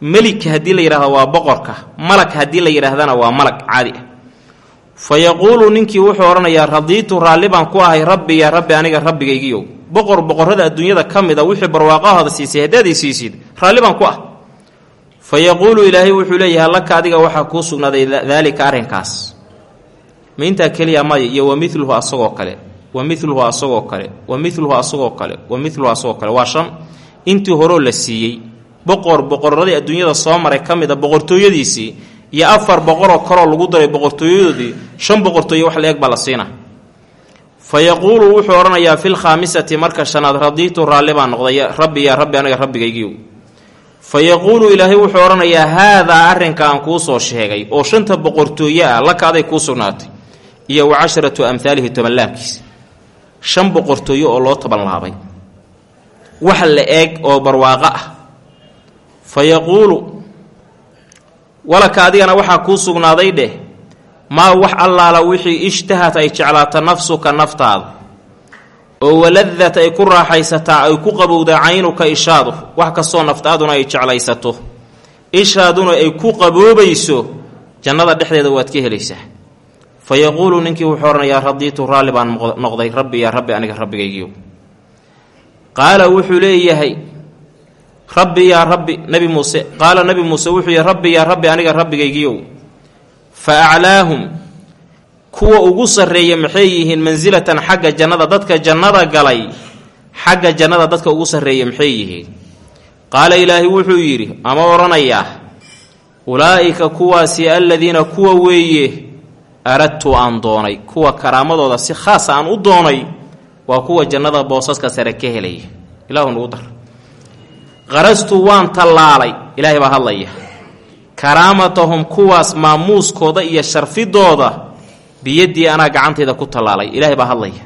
Melik haddii la yidhahdo waa boqorka. Malag haddii la yidhaahdana waa malag caadi ah. Fa yaquulu ninkii wuxuu odhanayaa radiitu raalli baan ku ahay rabbi yaa rabbi aniga rabbigaygiyow boqor boqorrada adduunyada ka mid a wixii barwaaqahooda siisay haddaadii siisid raalli baan ku ah. Fa yaquulu ilaahay wuxuu leeyahay laka adiga waxaa kuu sugnaaday daalika arrinkaas. Ma intaa keliya maya iyo wa miluhu asagoo kale wa miluhu asagoo kale wa miluhu asagoo kale wa miluhu asagoo kale. Waa shan. Intii horoo la siiyey boqor boqorradii adduunyada soo maray ka mid a boqortooyadiisii iyo afar boqoroo kaloo lagu daray boqortooyadoodii shan boqortooye wax la-eg baa la siina fa yaquulu wuxuu odhanayaa filkhaamisati marka shanaad radiitu raalli baan noqday rabbi yaa rabbi aniga rabbigaygiiw. Fa yaquulu ilaahay wuxuu odhanayaa haadaa arrinka aan kuu soo sheegay oo shanta boqortooye ah laka aday kuu sugnaatay iyo wa casharatu amhaalihi tobanlaabkiisa shan boqortooye oo loo tobanlaabay wax la eeg oo barwaaqo ah. Fa yaquulu walaka adigana waxaa kuu sugnaaday dheh maa wax allaala wixii ishtahat ay jeclaata nafsuka naftaada. oo waladat ay ku raaxaysataa ay ku qabowda caynuka ishaadu. wax kastoo naftaaduna ay jeclaysato. ishaaduna ay ku qaboobayso jannada dhexdeeda waad ka helaysaa. fa yaquulu ninkii wuxuu odhanayaa radiitu raalli baan noqday. Rabbi yaa rabbi aniga rabbigaygiiyo. qaala wuxuu leeyahay rabbi yaa rabbi nabi muuse. qaala nabi muuse wuxuu yihi rabbi yaa rabbi aniga rabbigaygiiyow fa aclaahum kuwa ugu sarreeya maxay yihiin mansilatan xagga jannada dadka jannada galay xagga jannada dadka ugu sarreeya maxay yihiin? Qaala ilaahi wuxuu yidhi ama odhanayaa ulaa'ika kuwaasi aladiina kuwa weeye aradtu aan doonay kuwa karaamadooda si khaas aan u doonay waa kuwa jannada boosaska sare ka helaya ilaahu nugu dar. Qarastu waan tallaalay ilaahay baa hadlaya karaamatahum kuwaas maamuuskooda iyo sharfidooda biyaddii anaa gacantayda ku tallaalay. Ilaahay baa hadlaya.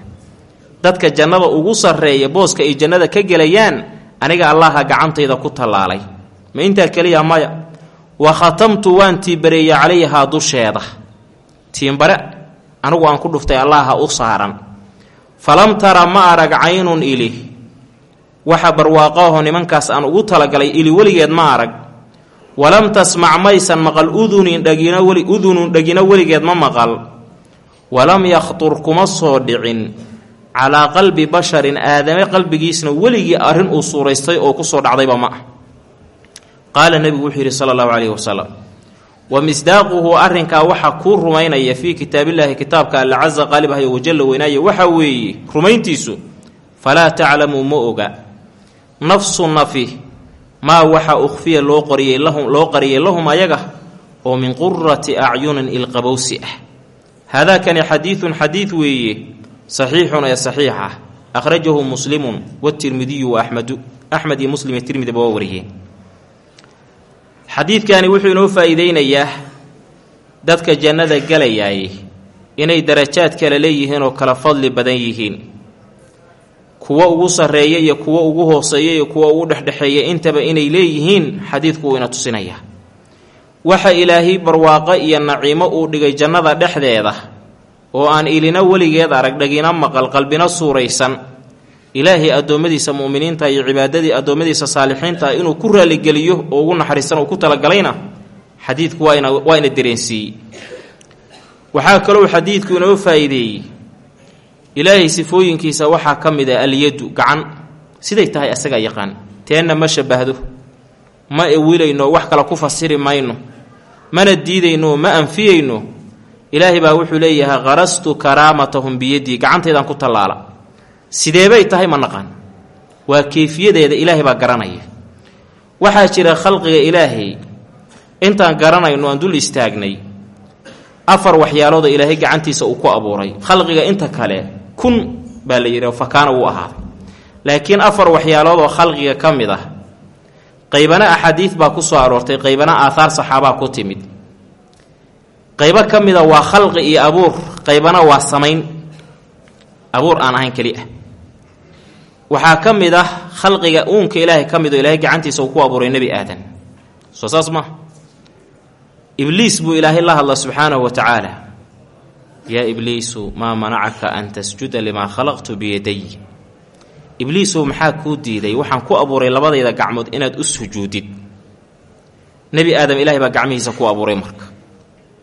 Dadka jannada ugu sarreeya booska ay jannada ka gelayaan aniga allaha gacantayda ku tallaalay. Ma intaa keliya maya wa khatamtu waan tiimbareeyey calayhaa dusheeda. Tiimbare anigu aan ku dhuftay allaha u saaran. Falam tara ma arag caynun ili. Waxa barwaaqaho nimankaas aan ugu talagalay ili weligeed ma arag walam tasmac maysan maqal udunin dhagina weli udunun dhagina weligeed ma maqal. Walam yakhtur kuma soo dhicin. Calaa qalbi basharin aadame qalbigiisna weligii arrin uu suuraystay oo ku soo dhacdayba ma ah. Qaala nebigu wuxuu yidhi sala allahu calayhi wasalam wa misdaaquhu arrinkaa waxaa kuu rumaynaya fii kitaabillaahi kitaabka alla casa qaalib ahyo wajalla weynaaye waxaa weeye rumayntiisu falaa taclamu ma oga. Nafsu nafi maa waxa ukhfiya loo qariyey lahum loo qariyay lahum ayaga oo min qurati acyunin ilqabowsi ah. Haadaakani xadiidun xadiid weeye saxiixun ee saxiix ah. Akhrajahu muslimun watirmidiyu wa axmed iyo muslim iyo tirmidiba waa wariyeen. Xadiidkani wuxuu inoo faa-iideynayaa dadka jannada galayaay inay darajaad kale leeyihiin oo kala fadli badan yihiin kuwo ugu sarreeya iyo kuwo ugu hooseeya iyo kuwo ugu dhexdhexeeya intaba inay leeyihiin xadiidku uu ina tusinayaa waxa ilaahay barwaaqo iyo naciimo uu dhigay jannada dhexdeeda oo aan ilina weligeed arag dhagina maqal qalbina suuraysan. Ilaahay addoommadiisa mu'miniinta iyo cibaadadii addoommadiisa saalixiinta inuu ku raaligeliyo oo ugu naxariisan uu ku talagalayna xadiidku waa ina waa ina dareensiiyey. Waxaa kalou xadiidku inoo faa'iideeyey ilaahay sifooyinkiisa waxaa ka mid ah alyaddu gacan. Siday tahay asagaa yaqaan. Teenna ma shabahdo ma ewilayno wax kale ku fasiri mayno. Mana diidayno ma anfiyeyno ilaahay baa wuxuu leeyahay qarastu karaamatahum biyaddii gacantaydaan ku tallaala. Sideebay tahay ma naqaan. Waa keyfiyadeeda ilaahay baa garanaya. Waxaa jira khalqiga ilaahay. Intaan garanayno aan dul istaagnay afar waxyaaloodoo ilaahay gacantiisa uu ku abuuray. Khalqiga inta kale kun baa la yidhi fakaana wuu ahaaday. Laakiin afar waxyaaloodoo khalqiga ka mid ah qaybana axaadiid baa ku soo aroortay qaybana aathaar saxaabaa ku timid. Qaybo ka mida waa khalqi iyo abuur qaybana waa samayn. Abuur aan ahayn keli ah. Waxaa ka mid ah khalqiga uunka ilaahay ka mid oo ilaahay gacantiisa uu ku abuuray nebi aadan soo saas ma ibliis buu ilaahay la hadla subxaanahu wa tacaala yaa ibliisu maa manacaka an tasjuda limaa khalaqtu biyaday ibliisow maxaa kuu diiday waxaan ku abuuray labadayda gacmood inaad u sujuudid nebi aadam ilaahay baa gacmihiisa ku abuuray marka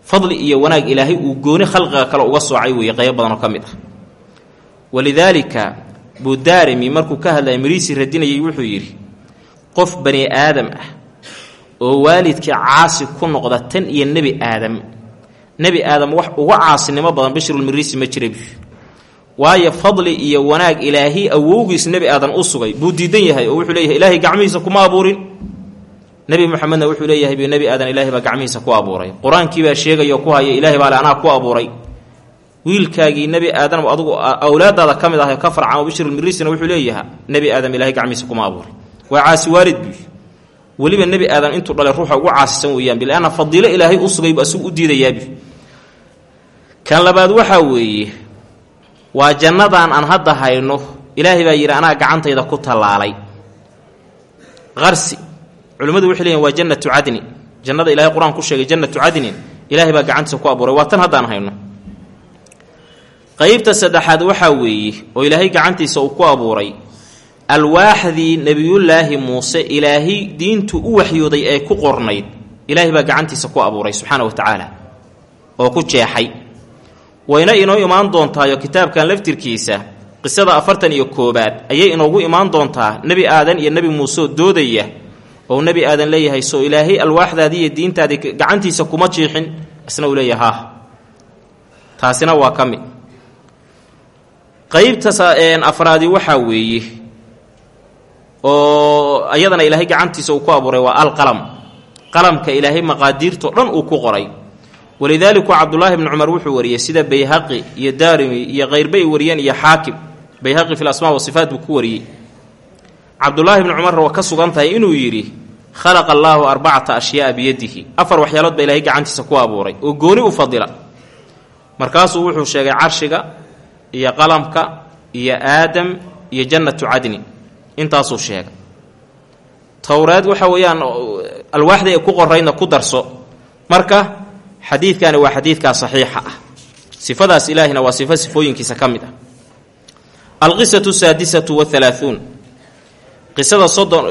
fadli iyo wanaag ilaahay uu gooni khalqiga kale uga soocay weeye qaybo badanoo ka mid ah walidaalika budaarimi markuu ka hadlaya miriisi radinayay wuxuu yidhi qof bani aadam ah oo waalidkii caasi ku noqda tan iyo nebi aadam nebi aadam wax uga caasinimo badan bashirulmiriisi ma jirabi waayo fadli iyo wanaag ilaahay awowgiis nebi aadan u sugay buu diidan yahay oo wuxuu leeyahay ilaahay gacmihiisa kuma abuurin. Nebi moxamedna wuxuu leeyahay bi nebi aadan ilaahay baa gacmihiisa ku abuuray. Qur'aankii baa sheegaya oo ku haya ilaahay baa le ku abuuray. Wiilkaagii nebi aadan adugu awlaadaada ka mid ah ka farcan oo bashirulmiriisina wuxuu leeyahay nebi aadam ilahay gacmihiisa kuma abuuray waa caasi waalid buu weliba nebi aadan intuu dhalay ruuxa ugu caasisan weeyaan bilanna fadiilo ilaahay u sugaybu asigu u diidayaabi kan labaad waxaa weeye waa jannadan aan hadda hayno ilaahay baa yidhi anaa gacantayda ku tallaalay. Qarsi culimmadu waxay leeyihiin waa jannatu cadni. Jannada ilahay qur'aan ku sheegay jannatu cadnin ilaahay baa gacantiisa ku abuuray. Waa tan haddaan hayno. Qeybta saddexaad waxaa weeye oo ilaahay gacantiisa uu ku abuuray alwaaxdii nebiyullaahi muuse ilaahay diintu u waxyooday ee ku qornayd. Ilaahay baa gacantiisa ku abuuray subxaana wa tacaala oo ku jeexay wayna inoo imaan doontaayo kitaabkan laftirkiisa qisada afartan iyo koobaad ayay inoogu imaan doontaa nebi aadan iyo nebi muuseoo doodaya oo nebi aadan leeyahay soo ilaahay alwaaxdaadii iyo diintaadii gacantiisa kuma jiixin. Isna uu leeyahay haah taasina waa ka mid. Qaybta afraadi waxaa weeye oo ayadana ilaahay gacantiisa uu ku abuuray waa alqalam. Qalamka ilaahay maqaadiirto dhan uu ku qoray walidaaliku cabdulaahi bni cumar wuxuu wariyey sida bayhaqi iyo daarimi iyo keyrba ay wariyeen iyo xaakim bayhaqi fi lasmaa wasifaat buu ku wariyey cabdulaahi bni cumarna waa ka sugan tahay inuu yidhi khalaqa allaahu arbacata ashyaaa biyadihi. Afar waxyaalood baa ilaahay gacantiisa ku abuuray oo gooni u fadila. Markaasuu wuxuu sheegay carshiga iyo qalamka iyo aadam iyo jannatu cadni. Intaasuu sheegay. Towreed waxa weeyaan alwaaxda ee ku qoraydna ku darso. Marka xadiidkani waa xadiidkaa saxiixa ah. Sifadaas ilaahina waa sifo sifooyinkiisa ka mid ah. Alqisatu saadisatu wahalaahuun qisada soddon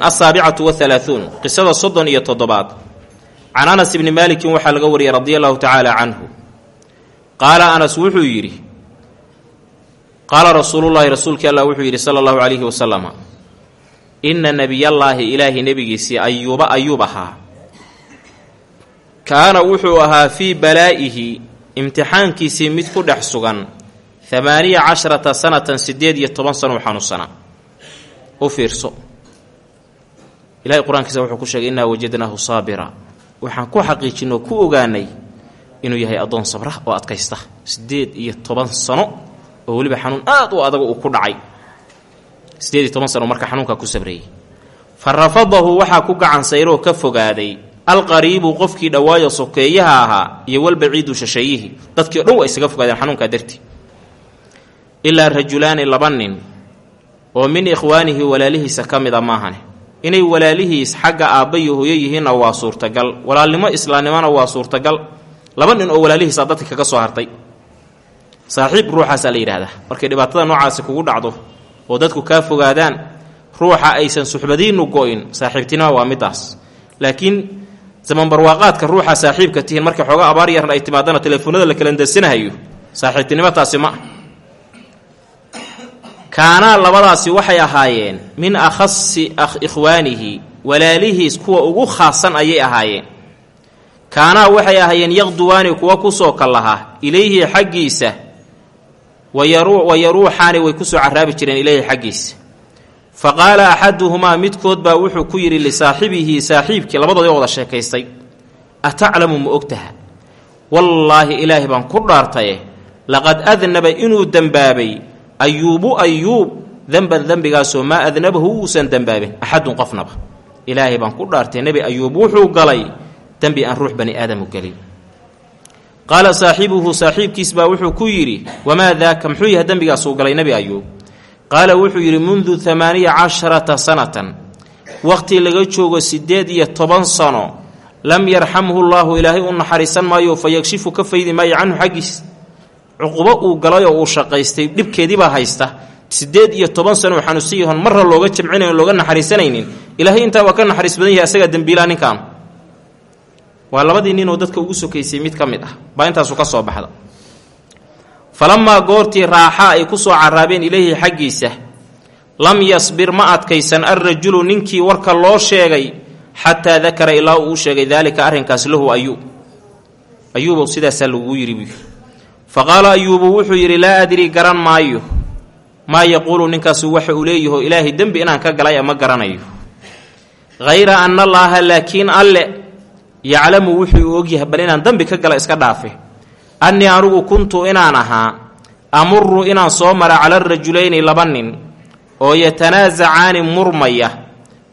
asaabicatu wahalaahuun qisada soddon iyo toddobaad. Can anas ibni maalikin waxaa laga wariyey radia allahu tacaala canhu. Qaala anas wuxuu yidhi qaala rasuulullaahi rasuulkii allah wuxuu yidhi sala allahu calayhi wasalama inna nebiyallaahi ilaahi nebigiisii ayuuba ayuub ahaa kaana wuxuu ahaa fii balaa'ihi imtixaankiisii mid ku dhex sugan hamaaniya casharata sanatan siddeed iyo toban sano u xanuunsanaa u fiirso. Ilahay qur'aankiisa wuxuu ku sheegay innaa wajadnaahu saabira. Waxaan ku xaqiijinoo ku ogaanay inuu yahay addoon sabra oo adkaysta. Siddeed iyo toban sano oo weliba xanuun aad u adaga uu ku dhacay. Siddeed iyo toban sano marka xanuunkaa ku sabreeyey. Fa rafadahu waxaa ku gacansayroo ka fogaaday alqariibu qofkii dhawaayo sokeeyaha ahaa iyo walbaciidu shasheeyihii dadkii o dhan waa isaga fogaadeen xanuunkaa dartii. Ilaa rajulaani laba nin oo min ikhwaanihi walaalihiisa ka mid a maahane inay walaalihiis xagga aabba iyo hooyo yihiinna waa suurtagal. Walaalnimo islaamnimona waa suurtagal. Laba nin oo walaalihiisa dadka kaga soo hartay. Saaxiib ruuxaasaa la yidhahdaa markay dhibaatada noocaasi kugu dhacdo oo dadku kaa fogaadaan ruuxa aysan suxbadiinnu go-in saaxiibtinima waa midaas. Laakiin zamanbarwaaqaadka ruuxa saaxiibka tihiin markay xooga abaar yarna ay timaadana teleefoonada la kala dasanahayo saaxiibtinimo taasi ma. Kaanaa labadaasi waxay ahaayeen min akhasi ikhwaanihi walaalihiis kuwa ugu khaasan ayay ahaayeen. Kaanaa waxay ahaayeen yaqduwaani kuwa ku soo kallaha ilayhi xaggiisa wa yaruuxaani way ku soo caraabi jireen ilayhi xaggiisa fa qaala axaduhumaa midkood baa wuxuu ku yidhi lisaaxibihi saaxiibkii labadoodii wada sheekaystay ataclamu ma ogtaha? Wallaahi ilaahi baan ku dhaartaye. Laqad adnaba inuu dembaabay ayuubu ayuub denban dembigaasoo maa adnabahu uusan dembaabin axadun qofnaba. Ilaahay baan ku dhaartay nebi ayuub wuxuu galay. Dembi aan ruux bani aadamu gelin. Qaala saaxibuhu saaxiibkiis baa wuxuu ku yidhi wamaa daaka? Muxuu yahay dembigaasuu galay nebi ayuub qaala wuxuu yidhi mundu amaaniya casharata sanatan. Waqhtii laga joogo siddeed iyo toban sano lam yarxamhu llaahu ilaahay u naxariisan maayo fa yagshifu ka faydi maayo canhu xaggiis cuqubo uu galayoo uu shaqaystay dhibkeediibaa haysta. Siddeed iyo toban sano xanuunsan yahon marra looga jamcinayn looga naxariisanaynin. Ilaahay intaa waa ka naxariis badan yahay asagaa dembiilaa ninkaan. Waa labadii ninoo dadka ugu sokaysay mid ka mid ah. Baa intaasu ka soo baxda falamaa goortii raaxa ay ku soo caraabeen ilayhi xaggiisa lam yasbir ma adkaysan alrajulu ninkii warka loo sheegay xataa dakara ilaa uu u sheegay daalika arrinkaas lahu ayuub ayuubow sidaasaa lagugu yidhi buu fa qaala ayuubu wuxuu yidhi laa adrii garan maayo. Maa yaquulu ninkaasu waxa uu leeyaho ilaahay dembi inaan ka galay ama garanayo. Hayra anna allaaha laakiin alle yaclamu wuxuu u ogyahay bal inaan dembi ka gala iska dhaafe annii anugu kuntu inaan ahaa amuru inaan soo mara cala rajulayni laba nin oo yatanaasacaani murmaya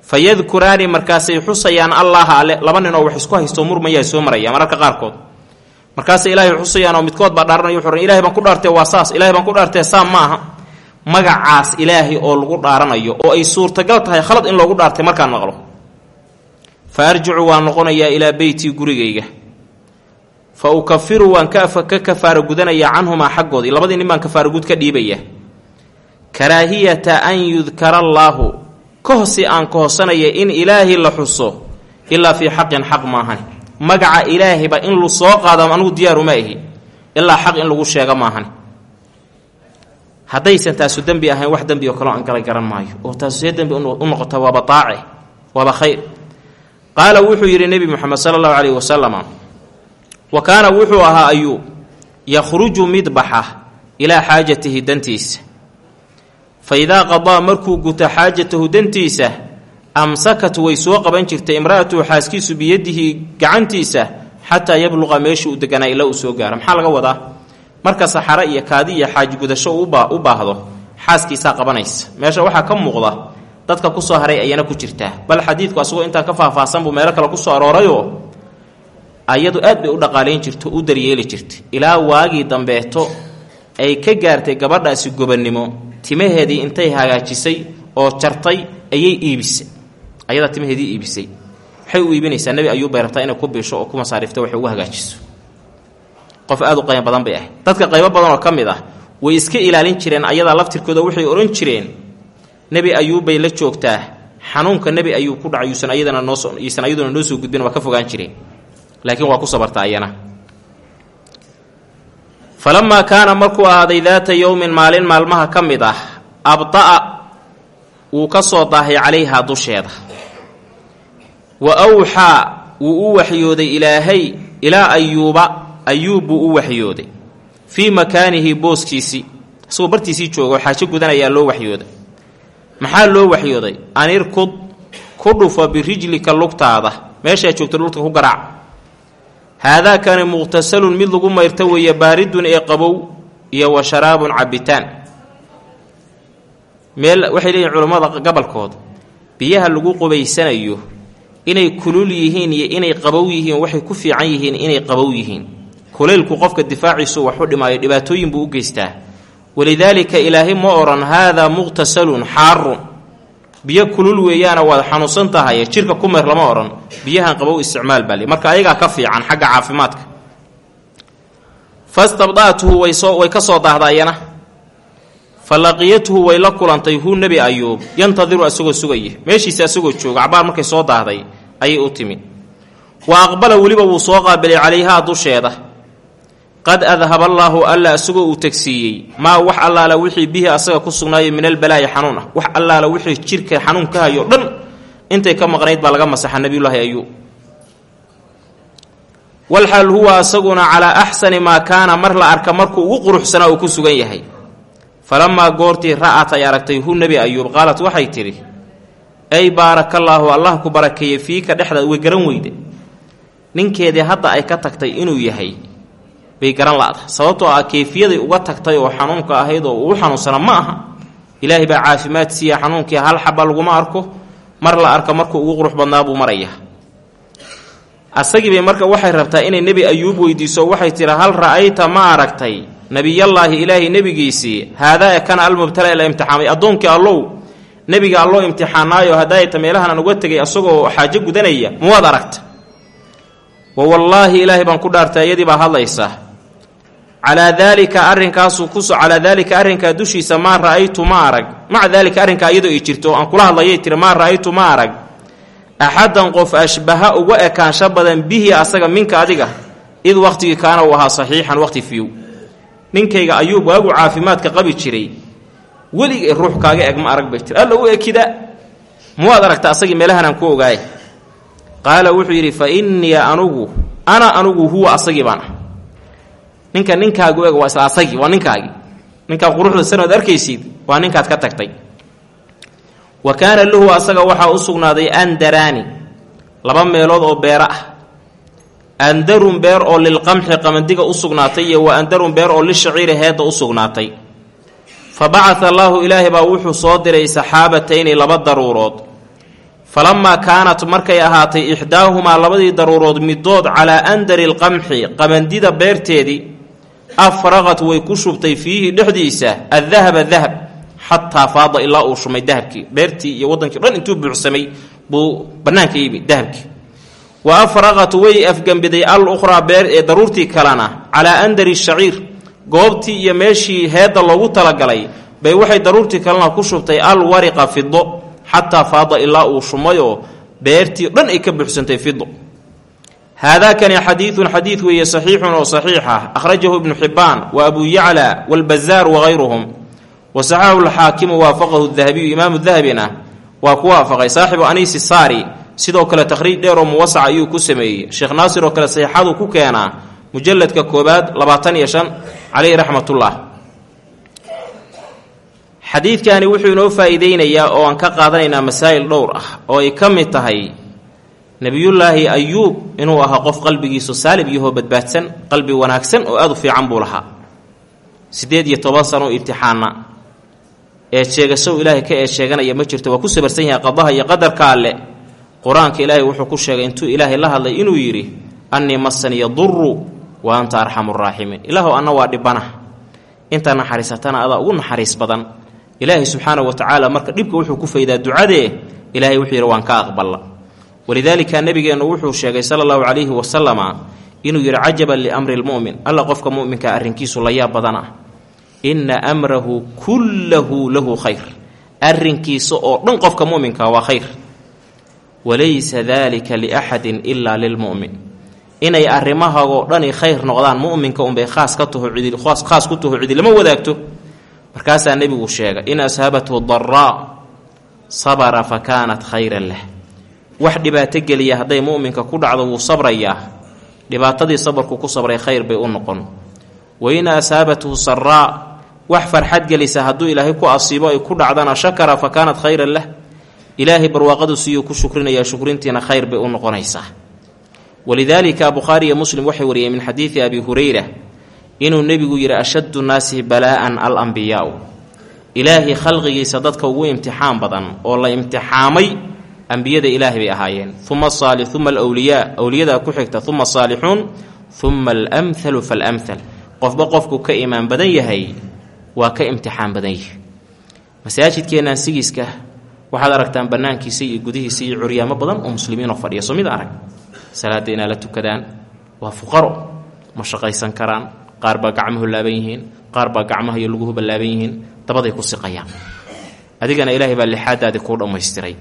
fa yadkuraani markaasay xusayaan allaaha alle laba nin oo wax isku haysto murmayaa soo maraya mararka qaarkood. Markaasay ilaahay xusayaan oo midkood baa dhaaranay wuxuu ilahay baan ku dhaartee waa saas. Ilahay baan ku dhaartee saa ma aha magacaas ilaahay oo lagu dhaaranayo oo ay suurtagal tahay khalad in loogu dhaartay markaan maqlo. Fa arjicu waan noqonayaa ilaa beytii gurigayga fa ukafiru waan ka kafaara gudanayaa canhumaa xaggoodii labadii nin baan kafaaragud ka dhiibaya karaahiyata an yudkara allaahu kohsi aan kohsanaya in ilaahi la xuso ilaa fii xaqin xaq maahan magaca ilaahiba in lu soo qaado anugu diyaaruma ahi ilaa xaq in lagu sheega maahan haddaysan taasu dembi ahayn wax dembi oo kaleo aan galay garan maayo oo taasu see dembi u noqota waaba taace waaba khayr qaala wuxuu yidhi nebi moxamed sala allahu caleyhi wasalama wa kaana wuxuu ahaa ayuub yakhruju mid baxa ilaa xaajatihi dantiisa. Fa idaa qadaa markuu guto xaajatahu dantiisa amsakat way soo qaban jirtay imra'atuhu xaaskiisu biyadihi gacantiisa xataa yabluqa meeshii uu deganaa ilaa uu soo gaaro. Maxaa laga wadaa? Marka saxaro iyo kaadi iyo xaaji gudasho u baahdo xaaskiisaa qabanaysa. Meesha waxaa ka muuqda dadka ku soo haray ayana ku jirtaa. Bal xadiidku asagoo intaan ka faahfaahsan buu meelo kale ku soo aroorayoo ayadu aad bay u dhaqaalayn jirto u daryeeli jirtay ilaa waagii dambeeto ay ka gaartay gabadhaasi gobannimo timaheedii intay hagaajisay oo jartay ayay iibisay. Ayadaa timaheedii iibisay. Waxay u iibinaysaa nebi ayuub bay inay ku biisho oo ku masaarifto waxay ugu hagaajiso. Qof aad u qaybo badan bay ahayd. Dadka qaybo badan oo ka mid ah way iska ilaalin jireen ayadaa laftirkooda waxay odhan jireen. Nebi ayuub bay la joogtaa. Xanuunka nebi ayuub ku dhacay yuusan ayadana noosoo yuusan ayaduna noo soo gudbin waa ka fogaan jireen laakiin waa ku sabarta ayana. Falamaa kaana markuu ahaaday daata yowmin maalin maalmaha ka mid ah abda'a wuu ka soo daahay calayhaa dusheeda. Wa awxaa wuu u waxyooday ilaahay ilaa ayuuba ayuub buu u waxyooday fii makaanihi booskiisii isagoo bartiisii jooga oo xaajo gudanayaa loo waxyooday. Maxaa loo waxyooday? Anirkud ku dhufo birijlika lugtaada. Meeshaa joogto dhulka ku garaac haadaakani muqhtasalun mid lagu mayrta weeye baaridun ee qabow iyo wa sharaabun cabitaan meel waxay leeyihiin culammada gabalkooda biyaha lagu qubaysanayo inay kulul yihiin iyo inay qabow yihiin waxay ku fiican yihiin inay qabow yihiin kulaylku qofka difaaciisu waxu dhimaayo dhibaatooyin buu u geystaa walidaalika ilaahay ma odhan haadaa muqhtasalun xaarun biyo kulul weeyaana waad xanuunsan tahay jirka ku meer lama odhan biyahan qabow isticmaal baa li marka ayagaa ka fiican xagga caafimaadka. Fastabda'tuhu waysoo way ka soo daahda ayana fa laqiyatuhu way la kulantay. Hu nebi ayuub yantadiru asagoo sugaya meeshiisa asagoo jooga cabaar markay soo daahday ayay u timid wa aqbala weliba wuu soo qaabilay calayhaa dusheeda qad adhaba allaahu alla asagoo uu tegsiiyey maa wax allaala wixii bihi asaga ku sugnaayo min albalaa'i xanuun ah wax allaala wixii jirka xanuun ka hayo dhan intay ka maqnayd baa laga masaxa nebiyullaahi ayuub. Walxaal huwa asaguna calaa axsani maa kaana mar la arka markuu ugu quruxsanaa uu ku sugan yahay. Falamaa goortii ra'at ay aragtay hu nebi ayuub qaalat waxay tidhi ey baarakallaahu allah ku barakeeye fiika dhexda way garan weyde. Ninkeedii hadda ay ka tagtay inuu yahay bay garan la'da sababtoo ah keefiyaday uga tagtay oo xanuunka ahayd oo uu xanuunsana ma aha. Ilaahay baa caafimaad siiya xanuunkii hal xaba laguma arko. Mar la arka markuu ugu qurux badnaa buu maraya asagiibay marka waxay rabtaa inay nebi ayuub weydiiso waxay tidhi hal ra'ayta ma aragtay nebiyallaahi ilaahay nebigiisii haadaa kana almubtala la imtixaamay? Addoonkii allow nebiga alloo imtixaanaayo hadaayta meelahan aan uga tegay asagoo xaajo gudanaya mawaad aragta wa wallaahi ilaahay baan ku dhaartay iyadii baa hadlaysa calaa daalika arrinkaasu kus calaa daalika arrinkaa dushiisa maa ra'aytu ma arag. Maca daalika arrinkaa iyadoo ay jirto aan kula hadlayay tiri maa ra'aytu ma arag. Axadan qof ashbaha uga ekaansho badan bihi asaga minka adiga id wakhtigii kaana uu ahaa saxiixan wakhti fiyow ninkayga ayuub waagu caafimaadka qabi jiray. Weligay ruux kaaga eg ma arag bay tiri. Alla u ekida. Mawaad aragta asagii meelahan aan ku ogaay qaala wuxuu yidhi fa innii anugu ana anugu huwa asagii baan ah ninka ninkaagu eg waa isla asagii waa ninkaagii ninkaa quruxda sanood arkaysid waa ninkaad ka tagtay. Wa kaana lahu asaga waxaa u sugnaaday andaraani laba meelood oo beero ah. Andarun beer oo lilqamxi qamandiga u sugnaatay iyo wa andarun beer oo lishaciiri heedda u sugnaatay. Fa bacata allaahu ilaahay baa wuxuu soo diray saxaabatayni laba daruurood. Falamaa kaanat markay ahaatay ixdaahumaa labadii daruurood midood calaa andari lqamxi qamandida beerteedii afraqat way ku shubtay fiihi dhexdiisa addahaba dahab xataa faada ilaa uu shumay dahabkii. Beertii iyo waddankii dhan intuu buuxsamay buu bannaanka yimi dahabkii. Wa afraqat way afgembiday al ukhraa beer ee daruurtii kalena calaa andari shaciir goobtii iyo meeshii heedda loogu talagalay bay waxay daruurtii kalena ku shubtay al wariqa fido xataa faada ilaa uu shumayoo beertii dhan ay ka buuxsantay fido haadaakani xadiidun xadiid weeye saxiixun oo saxiix ah akhrajahu ibnu xibbaan wa abuu yacla waalbazaar wagayruhum wa saxaxahu lxaakimu waafaqahu dahabiyu imaamu dahabina waa ku waafaqay saaxibu aniisi saari sidoo kale takhriij dheer oo muwasac ayuu ku sameeyey sheekh naasir oo kale saxiixadu ku keenaa mujalladka koobaad labaatan iyo shan caleyhi raxmatullah xadiidkani wuxuu inoo faa'iideynayaa oo aan ka qaadanaynaa masaa'il dhowr ah oo ay ka mid tahay nebiyullaahi ayuub inuu ahaa qof qalbigiisu saalib iyahoo badbaadsan qalbi wanaagsan oo aada u fiican buu lahaa. Siddeed iyo toban sano imtixaana ee sheegasow ilaahay ka eed sheeganaya ma jirto waa ku sabarsan yahay qadaha iyo qadarka alle. Qur'aanka ilaahay wuxuu ku sheegay intuu ilaahay la hadlay inuu yidhi annii masaniya duru wa anta arxamu raaximiin ilaahow anna waa dhibana intaa naxariisatana adaa ugu naxariis badan. Ilaahay subxaana wa tacaala marka dhibka wuxuu ku faydaa ducadee ilaahay wuxuu yidhi waan ka aqballa walidaalika nebigeennu wuxuu sheegay sala allahu calayhi wasalama inuu yidhi cajaban liamri lmu'min alla qofka mu'minka arrinkiisu la yaab badan ah. Inna amrahu kullahu lahu khayr. Arrinkiisa oo dhan qofka mu'minka waa khayr. Walaysa daalika liaxadin ilaa lilmu'min. Inay arrimahagoo dhani khayr noqdaan mu'minka unbay khaas ka taho cidi khaas ku taho cidi lama wadaagto. Markaasaa nebigu sheegay in ashabathu daraa sabara fa kaanat khayran lah wax dhibaato geliya hadday mu'minka ku dhacdo wuu sabrayaa dhibaatadii sabarku ku sabray khayr bay u noqon. Wa in asaabathu saraa wax farxad gelisa hadduu ilaahay ku asiibo ay ku dhacdana shakara fa kaanat khayran lah. Ilaahay barwaaqadu siiyuu ku shukrinayaa shukrintiina khayr bay u noqonaysaa walidaalika bukhaari iyo muslim waxay wariyeen min xadiidi abi hurayra inuu nebigu yidhi ashaddu nnaasi balaa'an alambiyaau ilaahay khalqigiisa dadka ugu imtixaan badan oo la imtixaamay ambiyada ilaahay bay ahaayeen. Uma uma alwliyaa awliyadaa ku xigta. Uma asaalixuun uma alamhalu faalamhal qofba qofku ka imaan badan yahay waa ka imtixaan badan yahay. Masaajidkeennan sigiska waxaad aragtaan bannaankiisa iyo gudihiisa iyo curyaamo badan oo muslimiinoo fadhiya. Soo arag salaadda inaa la tukadaan waa fuqaro ma shaqaysan karaan. Qaar baa gacmuhu laaban yihiin qaar baa gacmaha iyo luguhuba laaban yihiin dabaday ku siqayaan. Adigana ilaahay baa lixaadaadii kuu dhammaystiray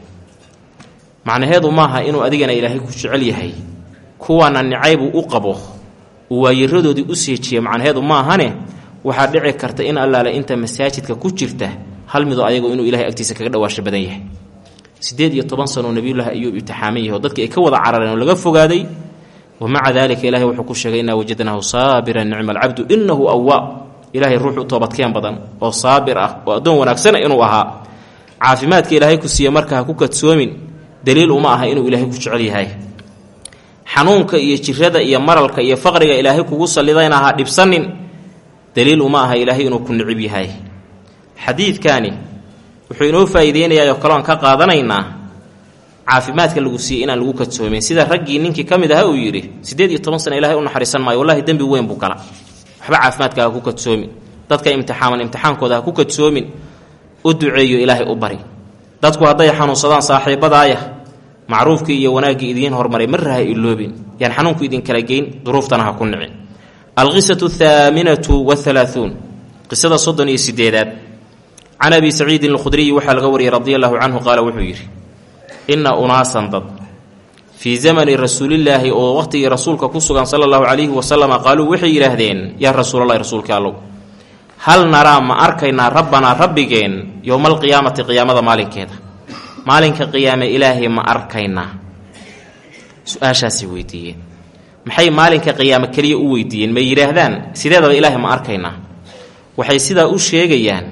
macnaheedu maaha inuu adigana ilaahay ku jecel yahay. Kuwaana nicaybuu u qabo uu waayaradoodii u seejiya macnaheedu maahane waxaa dhici karta in allaale inta masaajidka ku jirta hal midoo ayagu inuu ilahay agtiisa kaga dhawaasho badan yahay. Siddeed iyo toban sanoo nebiyullaahi ayuub imtixaaman yahay oo dadkii ay ka wada carareen oo laga fogaaday wa maca daalika ilahay wuxuu ku sheegay innaa wajadnaahu saabiran nicma alcabdu innahu awaab ilaahay ruux u toobadkeen badan oo saabir ah oo addoon wanaagsana inuu ahaa. Caafimaadka ilaahay ku siiye marka ha ku kadsoomin daliil uma aha inuu ilaahay ku jecel yahay. Xanuunka iyo jirada iyo maralka iyo faqriga ilaahay kugu sallidayna ha dhibsanin daliil uma aha ilaahay inuu ku nicib yahay. Xadiidkaani wuxuu inoo faa'iideynayaa oo kaloon ka qaadanaynaa caafimaadka lagu siiyey inaan lagu kadsoomin sida raggii ninkii ka mid aha uu yidhi siddeed iyo toban sana ilahay u naxariisan maayo. Wallahi dembi weyn buu gala waxba caafimaadka ha ku kadsoomin. Dadka imtixaaman imtixaankooda ha ku kadsoomin. U duceeyo ilaahay u bari dadku hadday xanuunsadaan saaxiibadaaya macruufkii iyo wanaaggii idiin hormaray marra ha iloobin. Yaan xanuunku idinkala geyn duruuftana ha ku nicin. Alqisatu athaaminatu wahalaahuun qisada soddon iyo sideedaad can abi saciidin alkhudriyi waxaa laga wariyey radi allahu canhu qaala wuxuu yidhi inna unaasan dad. Fii zamani rasuulillaahi oo waqhtigii rasuulka ku sugan sala allahu calayhi wasalama qaaluu waxay yidhaahdeen yaa rasuulalahi rasuulka allow hal naraa ma arkaynaa rabbanaa rabbigeen yowmaalqiyaamati qiyaamada maalinkeeda? Maalinka qiyaame ilaahay ma arkaynaa. Su'aashaasay weydiiyeen. Maxay maalinka qiyaame keliya u weydiiyeen? May yidhaahdaan sideedaba ilaahay ma arkaynaa. Waxay sidaa u sheegayaan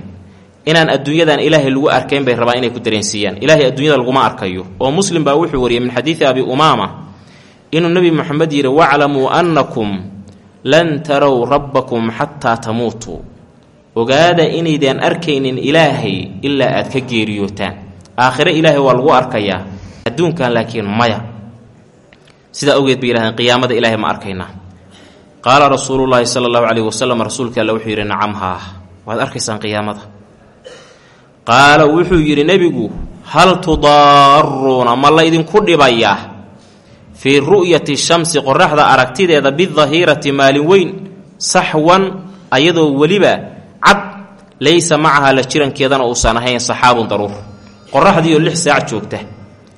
inaan adduunyadan ilaahay lagu arkayn bay rabaan inay ku dareensiiyaan. Ilaahay adduunyada laguma arkayo. Oo muslim baa wuxuu wariyey min xadiidi abi umaama inuu nebi moxamed yidhi waclamuu annakum lan tarow rabbakum xataa tamuutuu ogaada inaydaan arkaynin ilaahay ilaa aad ka geeriyootaan. Aakhire ilaahay waa lagu arkayaa adduunkan laakiin maya. Sidaa awgeed bay yidhahdeen qiyaamada ilaahay ma arkaynaa. Qaala rasuulullaahi sala allahu calayhi wasalam rasuulka alle wuxuu yidhi nacam haa waad arkaysaan qiyaamada. Qaala wuxuu yidhi nebigu hal tudaaruuna ma laydinku dhibayaa fii ru'yati shamsi qoraxda aragtideeda bidahirati maalin weyn saxwan ayadoo weliba laysa macaha la jirankeedana uusan ahayn saxaabun daruur. Qoraxdiioo lix saac joogta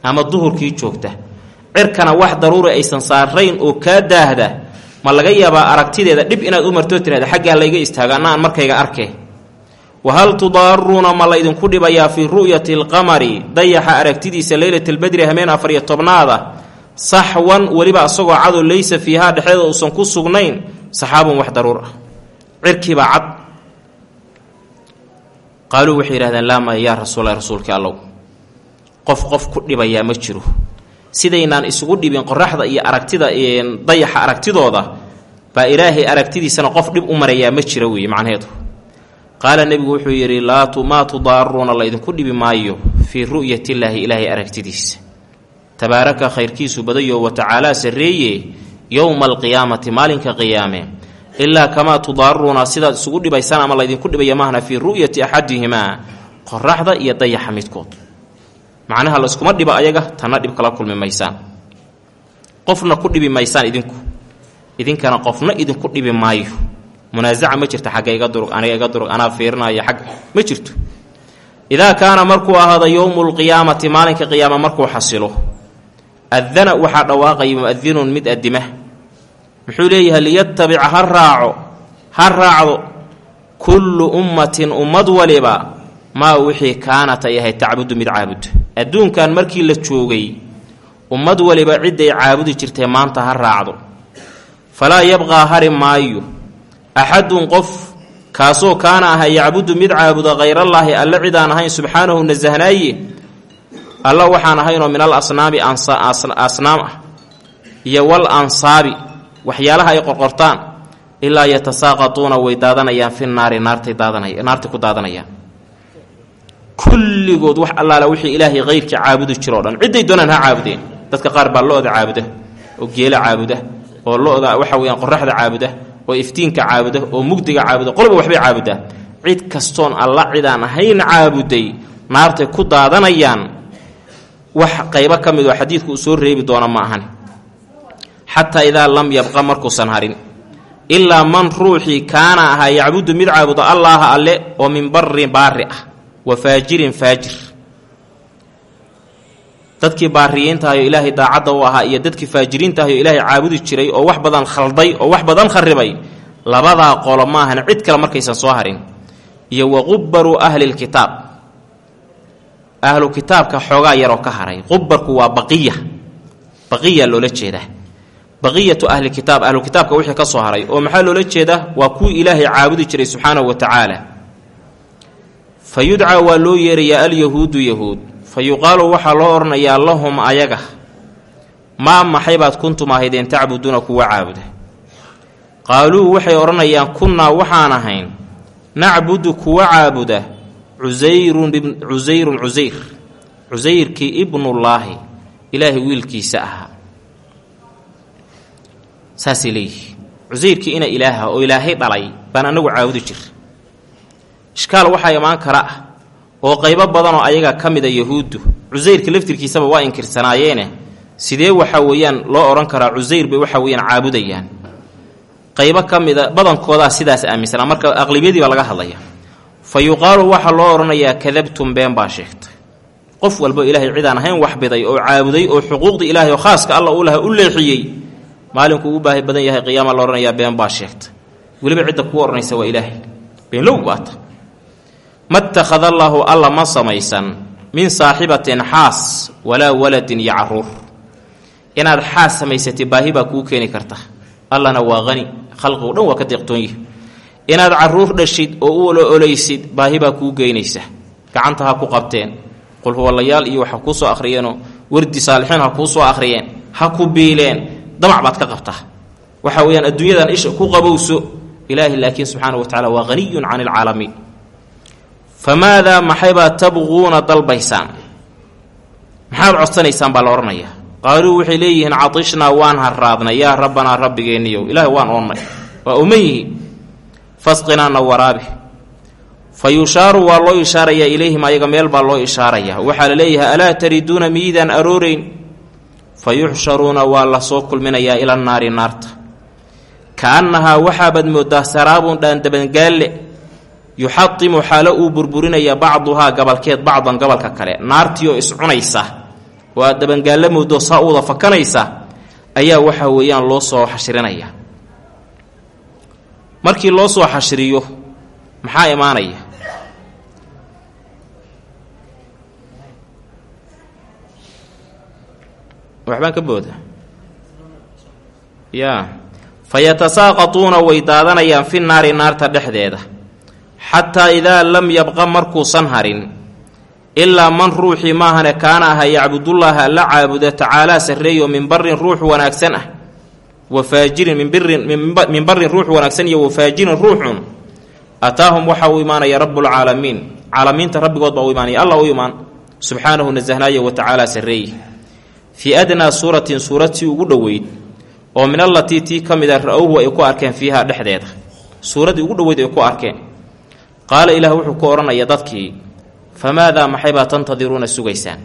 ama duhurkii joogta. Cirkana wax daruuri aysan saarayn oo kaa daahda ma laga yaabaa aragtideeda dhib inaad u martoo tirahda xaggaa layga istaago anna aan markayga arke. Wahal tudaaruuna ma laydinku dhibayaa fii ru'yati alqamari? Dayaxa aragtidiisa leylatalbadri hameen afar iyo tobnaada saxwan weliba asagoo cadoo laysa fiihaa dhexdeeda uusan ku sugnayn saxaabun wax daruur ah. Cirkiibaa cad qaaluu waxay yidhahdeen laa maya yaa rasuula rasuulkii allow. Qof qof ku dhibayaa ma jiro. Sidaynaan isugu dhibin qoraxda iyo aragtida dayaxa aragtidooda baa ilaahay aragtidiisana qof dhib u marayaa ma jira weeye macnaheedu. Qaala nebigu wuxuu yidhi laa maa tudaaruuna laydinku dhibi maayo fii ru'yatillaahi ilaahay aragtidiisa. Tabaaraka khayrkiisu badayo wa tacaalaa sarreeye yowma alqiyaamati maalinka qiyaame ilaa kamaa tudaaruuna sidaad isugu dhibaysaan ama laydinku dhibaya maahna fii ru'yati axadihimaa qoraxda iyo dayaxa midkood. Macnaha layskuma dhiba ayaga tanna dhib kala kulmi maysaan. Qofna ku dhibi maysaan idinku. Idinkana qofna idinku dhibi maayo. Munaasaca ma jirta xagga iga durug aniga iga durug anaa fiirinaya xagga ma jirto. Idaa kaana markuu ahaado yowmu lqiyaamati maalinka qiyaama markuu xasilo adana waxaa dhawaaqaya muadinun mid adima muxuu leeyahay liyatabica ha raaco ha raacdo kullu ummatin ummad waliba maa wixii kaanat ay ahayd tacbudu mid caabud. Adduunkan markii la joogay ummad waliba cidday caabudi jirtay maanta ha raacdo. Falaa yabqaa hari maayo. Axadun qof kaasoo kaana aha yacbudu mid caabuda hayrallaahi alle cidaan ahayn subxaanahu nasahnaaye alla waxaan ahaynoo min al asnaami asnaam ah iyo wal ansaabi waxyaalaha ay qorqortaan ilaa yatasaaqatuuna way daadanayaan fi naari naartay ku daadanayaan. Kulligood wax allaala wixii ilaahay hayrkii caabudi jiroo dhan cidday doonaan ha caabudeen. Dadka qaar baa lo-da caabuda oo geela caabuda oo lo-da waxa weyaan qoraxda caabuda oo iftiinka caabuda oo mugdiga caabuda qolba waxbay caabudaa cid kastoon alla cidaan ahayn caabuday naartay ku daadanayaan wax qaybo ka mid oo xadiidku uu soo reebi doona ma ahan xataa idaa lam yabqa markuusan harin. Ilaa man ruuxii kaana ahaa yacbudu mid caabudo allaaha alle oo min barin baari ah wa faajirin faajir. Dadkii baariyiintahayo ilaahay daacadda u ahaa iyo dadkii faajiriintahayo ilaahay caabudi jiray oo wax badan khalday oo wax badan kharibay labadaa qolo maahan cid kale markaysan soo harin. Iyo waqubaru ahlilkitaab ahlu kitaabka xoogaa yaroo ka haray. Qubarku waa baqiya. Baqiya loola jeedaa baqiyatu ahli kitaab ahlu kitaabka wixii ka soo haray oo maxaa loola jeedaa? Waa kuwii ilaahay caabudi jiray subxaanahu wa tacaala. Fa yudcaa waa loo yeerayaa alyahuudu yahuud. Fa yuqaalu waxaa loo odhanayaa lahum ayaga maa maxaybaad kuntum ahaydeen tacbuduuna kuwa caabuda? Qaaluu waxay odhanayaan kunnaa waxaan ahayn nacbudu kuwa caabuda cusayrun cusayrun cusayr. Cusayrkii ibnullaahi ilaahay wiilkiisa ahaa saasay leeyihi. Cusayrkii ina ilaaha oo ilaahay dhalay baan anagu caabudi jir. Ishkaal waxaa imaan kara ah oo qaybo badanoo ayaga ka mida yahuuddu. Cusayrka laftirkiisaba waa inkirsanaayeeneh sidee waxa weeyaan loo odhan karaa cusayr bay waxa weeyaan caabudayaan. Qaybo ka mida badankoodaa sidaas aaminsanaa marka aqlibiyadii laga hadlaya fa yuqaalu waxaa loo odhanayaa kadabtum been baa sheegtay. Qof walbo ilaahay cidaan ahayn waxbiday oo caabuday oo xuquuqdii ilaahay oo khaaska alla u laha u leexiyey maalinkuu u baahi badan yahay qiyaama la odhanayaa been baa sheegtay weliba cidda kuu odhanaysa waa ilaahay. Beenlow baata ma takhada allaahu alla ma samaysan min saaxibatin xaas walaa waladin iyo carruur inaad xaas samaysatay baahi baa kuu keeni karta. Allana waa qani khalqigu dhan waa ka deeqtoon yihi inaad carruur dhashid oo u olo-olaysid baahi baa kuu geynaysa. Gacanta ha ku qabteen. Qul huwalayaal iyo waxa kuu soo akhriyeenoo. Wardi saalixiin ha kuu soo akhriyeen. Ha ku biileen damac baad ka qabtaa. Waxa weeyaan adduunyadan isha ku qabowso ilaahi laakiin subxaana wa tacala waa haniyun cani ilcaalamiin famaadaa maxaybaa tabquuna dalbaysaan? Maxaad codsanaysaan baa la odhanayaa qaaluu waxay leeyihiin catishnaa waan harraadnay yaa rabbanaa rabbigeenniyow ilaahay waan oonnay. Waa oman yihi fasqinaana waraabi. Fa yushaaru waa loo ishaarayaa ilayhim ayaga meel baa loo ishaarayaa. Waxaa la leeyahay alaa tariduuna miidaan arooreyn fa yuxsharuuna waa la soo kulminayaa ila naari naarta. Ka-annahaa waxaabaad moodaa saraabun dhaandabangaalle yuxadimu xaalo uu burburinaya bacduhaa gabalkeed bacdan gobolka kale. Naartiioo iscunaysa oo aad dabangaallo moodo saa u wada fakanaysa ayaa waxa weeyaan loo soo xashrinaya markii loo soo xashriyo maxaa imaanaya waxbaan ka booda. Yaa fa yatasaaqatuuna way daadanayaan fi naari naarta dhexdeeda. Xataa idaa lam yabqa markuusan harin ilaa man ruuxii maahane kaana aha yacbudullaaha alla caabuda tacaalaa sarreeyo min barin ruux wanaagsan ah wa faajirin min birin min barin ruux wanaagsan iyo wa faajirin ruuxun ataahum waxaa u imaanaya rabbulcaalamiin caalamiinta rabbigood baa u imaanaya alla u imaan subxaanahu nasahnaaye wa tacaalaa sarreeye fii adnaa suuratin suuratii ugu dhoweyd oo min allatii tii ka mid a ra'owhu ay ku arkeen fiihaa dhexdeeda. Suuraddii ugu dhoweyd ay ku arkeen. Qaala ilaah wuxuu ku odhanaya dadkii famaadaa maxaybaa tantadiruuna sugaysaan?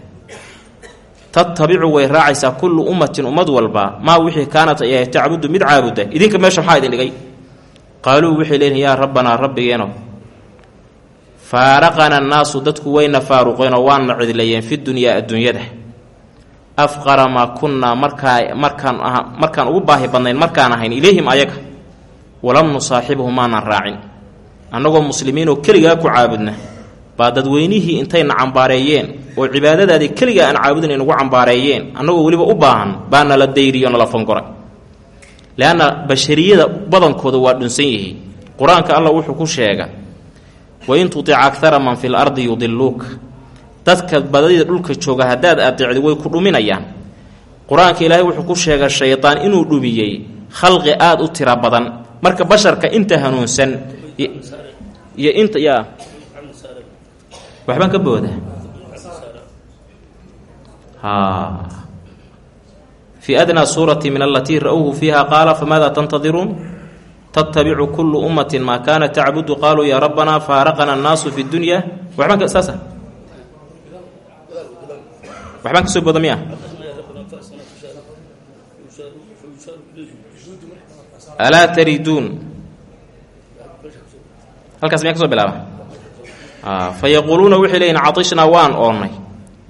Tattabicu way raacaysaa kullu ummatin ummad walba maa wixii kaanat ay ahay tacbudu mid caabuda. Idinka meesha maxaa idin dhigay? Qaaluu waxay leeyihiin yaa rabbanaa rabbigeeno faaraqana annaasu dadku wayna faaruqeenoo waana cidlayeen fi dunyaa adduunyada afqara maa kunnaa markaa markaan aha markaan ugu baahi badnayn markaan ahayn ilayhim ayaga walam nusaaxibhum maanan raacin. Annagoo muslimiinoo keligaa ku caabudna baa dadweynihii intayna cambaareeyeen oo cibaadadaadii keligaa aan caabudin nagu cambaareeyeen annagoo weliba u baahan baa nala dayriyo nala fangoray. Leanna bashariyada badankooda waa dhunsan yihiin qur'aanka allah wuxuu ku sheega wain tutic akara man fi lardi yudiluuka dadka badida dhulka jooga haddaad adeecdi way ku dhuminayaan. Qur'aanka ilaahay wuxuu ku sheega shaydaan inuu dhumiyey khalqi aada u tira badan. Marka basharka inta hanuunsan iyo inta yaa waxbaan ka booda. Fii adnaa suurati min alatii ra-whu fiiha qaala famaada tantadiruun tattabicu kullu ummatin maa kaanat tacbudu? Qaaluu yaa rabbanaa faaraqana annaasu fi dunya. Waxbaan saasa waxbaan ka soo booda miya? Alaa tariduun halkaas miyaa ka soo bilaaba? Fa yaquuluuna waxay leeyihiin catishnaa waan oonnay.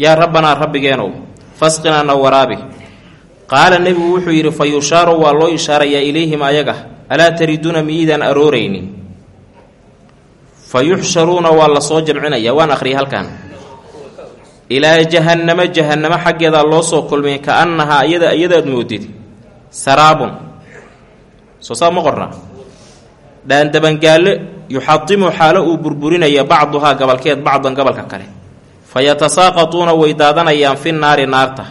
Yaa rabbanaa rabbigeenow fasqinaa na waraabi qaala nebigu wuxuu yidhi fa yushaaru waa loo ishaarayaa ilayhim ayaga alaa tariduuna miidaan arooraynin fa yuxsharuuna waa la soo jamcinayaa waan akhriyay halkan ilaa jahannamo jahannamo xaggeedaa loo soo kulmiyay ka annahaa iyada iyadaad moodid. Saraabun. Soo saa ma qorna dhaandabangaalle yuxadimu xaalo uu burburinaya bacduhaa gabalkeed bacdan gabalka kale. Fa yatasaaqatuuna way daadanayaan fi naari naarta.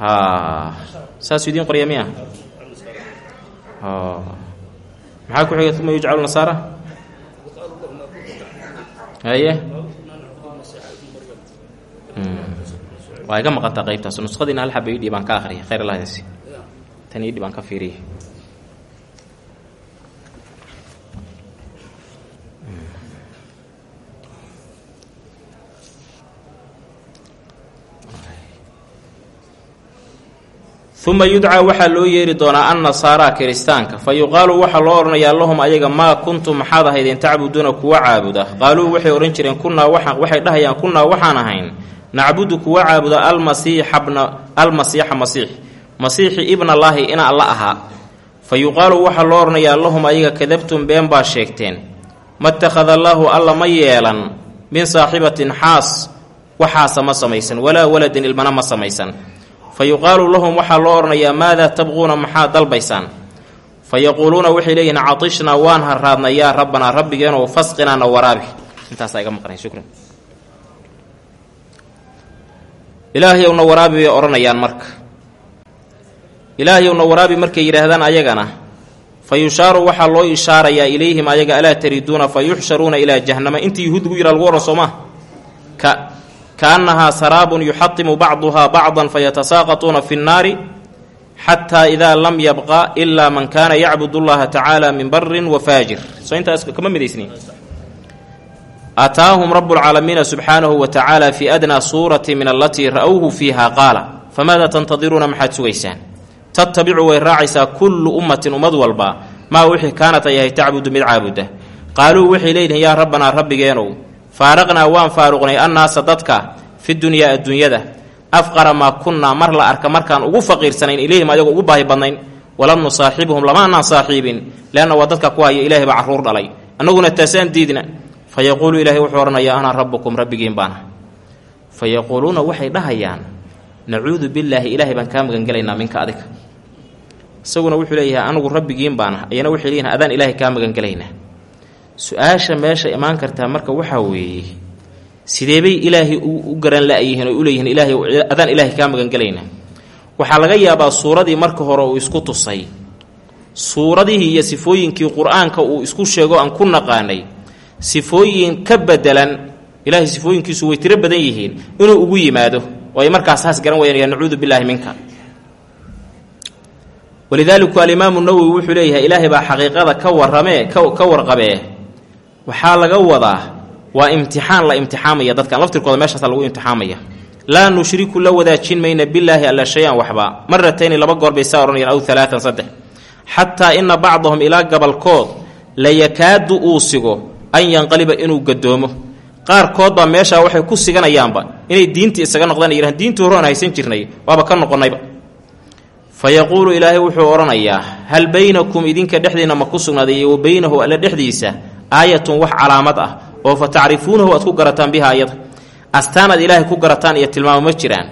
Haa. Saasuu idiin qorya miya? Maxaa ku xiga uma yujcalu nasaara? Haye waa iga maqantaa qaybtaas. Nusqadiina hal xaba idhii baan ka akhriyay khayr idinsi tan idhi baan ka fiiriyay uma yudcaa waxaa loo yeeri doonaa annasaaraa kiristaanka. Fa yuqaalu waxaa loo odhanayaa lahum ayaga maa kuntum maxaad ahaydeen tacbuduuna kuwa caabuda? Qaaluu waxay odhan jireen kunnaa waxay dhahayaan kunnaa waxaan ahayn nacbudu kuwa caabuda almasiixa masiix masiixi ibnallaahi ina alla ahaa. Fa yuqaalu waxaa loo odhanayaa lahum ayaga kadabtum been baa sheegteen. Matakhada allaahu alla ma yeelan min saaxibatin xaas waxaasa ma samaysan walaa waladin ilmana ma samaysan. Fa yuqaalu lahum waxaa loo odhanayaa maadaa tabquuna maxaad dalbaysaan? Fa yaquuluuna waxay leeyihiin catishnaa waan harraadnay yaa rabbanaa rabbigeenow fasqinaana waraabi. Intaasaa iga maqnay ilaahayowna waraabi bay odhanayaan marka ilaahayowna waraabi markay yidhaahdaan ayagana fa waxaa loo ishaarayaa ilayhim ayaga alaa tariduuna fa yuxsharuuna ilaa jahnama intii yuhuud lagu yidhaha lagu odhan soo maa ka kaannahaa saraabun yuxatimu bacduhaa bacdan fayatasaaqatuuna fi nnaari xataa idaa lam yabqa ilaa man kaana yacbud allaha tacaala min barin wa faajir. Soo intaas kama midaysniin ataahum rabbulcaalamiina subxaanahu wa tacaala fii adnaa suurati min alatii ra-whu fiiha qaala famaada tantadiruuna maxaad sugaysaan tattabicu way raacaysaa kullu ummatin ummad walba maa wixii kaanat ay ahay tacbudu mid caabuda qaaluu waxay leeyihiin yaa rabbanaa rabbigeenow faaraqnaa waan faaruqnay annaasa dadka fi dunyaa adduunyada afqara maa kunnaa mar la arka markaan ugu faqiirsanayn ilayhim ayagoo ugu baahi badnayn walam nusaaxibhum lama anaan saaxiibin leanna waa dadka ku haya ilaahay baa carruur dhalay annaguna taasaan diidna fa yaquulu ilaahay wuxuu odhanayaa ana rabbukum rabbigiin baana. Fa yaquuluuna waxay dhahayaan nacuudu billaahi ilaahay baan kaa magangelaynaa minka adiga. Isaguna wuxuu leeyahay anigu rabbigiin baana. Ayana waxay leeyihiin adaan ilaahay kaa magangelaynaa. Su'aasha meesha imaan kartaa marka waxaa weeye sideebay ilaahay u garan la-yihiin oo uleeyihiin ilaahay adaan ilaahay kaa magangelayna waxaa laga yaabaa suuradii marka hore uu isku tusay. Suuradihii iyo sifooyinkii qur'aanka uu isku sheego aan ku naqaanay sifooyin ka bedelan ilaahay sifooyinkiisu way tiro badan yihiin inuu ugu yimaado. Oo ay markaas haas garan wayaan nacuudu billaahi minka. Walidaaliku alimaamu nawowi wuxuu leeyahay ilaahay baa xaqiiqada ka warramee ka warqabee. Waxaa laga wadaa waa imtixaan la imtixaamaya dadkan. Laftirkooda meeshaasa lagu imtixaamaya. Laa nushriku la wadaajin mayna billaahi alla shay-an waxba. Maratayni laba goor bay saa odhanayaan aw alaatan saddex. Xataa ina bacdahum ilaa gabalkood layakaadu uu sigo an yanqaliba inuu gadoomo qaarkood baa meeshaa waxay ku siganayaanba inay diintii isaga noqdaan yidhahan diintii hore aan haysan jirnay waaba ka noqonnayba. Fa yaquulu ilaahay wuxuu odhanayaa hal baynakum idinka dhexdiinna ma ku sugnaaday wa baynahu alla dhexdiisa aayatun wax calaamad ah oo fa tacrifuunahu aad ku garataan biha ayada astaan aad ilaahay ku garataan iyo tilmaamo ma jiraan.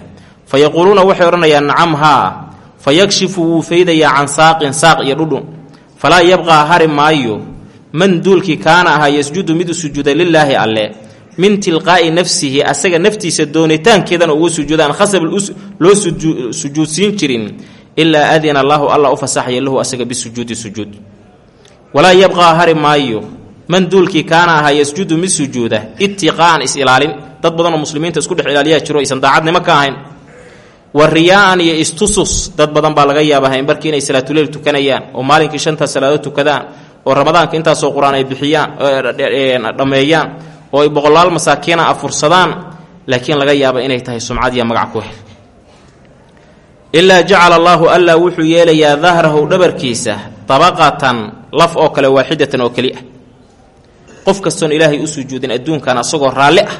Fa yaquuluuna waxay odhanayaan nacam haa fa yakshifu wuu faydayaa can saaqin saaq iyo dhudhun. Falaa yabqaa hari maayo man duulkii kaana ahaa yasjudu mid u sujuuda lilaahi alle min tilqaa'i nafsihi asaga naftiisa doonitaankeedana uga sujuudaan khasab loo sujuudsiin jirin ilaa adina allaahu alla u lahu asaga bisujuudi sujuud. Walaa yabqaa hari maayo man duulkii kaana ahaa yasjudu mid sujuuda itiqaa'an is-ilaalin dad badanoo muslimiinta isku dhex ilaaliyaa jiro aysan daacadnimo ka ahayn. Wa riyaa'an iyo istusus dad badan baa laga yaabaa haynbarkii inay salaatuleyl tukanayaan oo maalinkii shantaa salaadood tukadaan oo ramadaanka intaasoo qur'aan ay bixiyaan dhammeeyaan oo ay boqolaal masaakiina afursadaan laakiin laga yaaba inay tahay sumcad iyo magac ku hel. Ilaa jacala allaahu allah wuxuu yeelayaa dahrahu dhabarkiisa dabaqatan laf oo kale waaxidatan oo keli ah. Qof kastoon ilaahay u sujuudin adduunkan asagoo raalli ah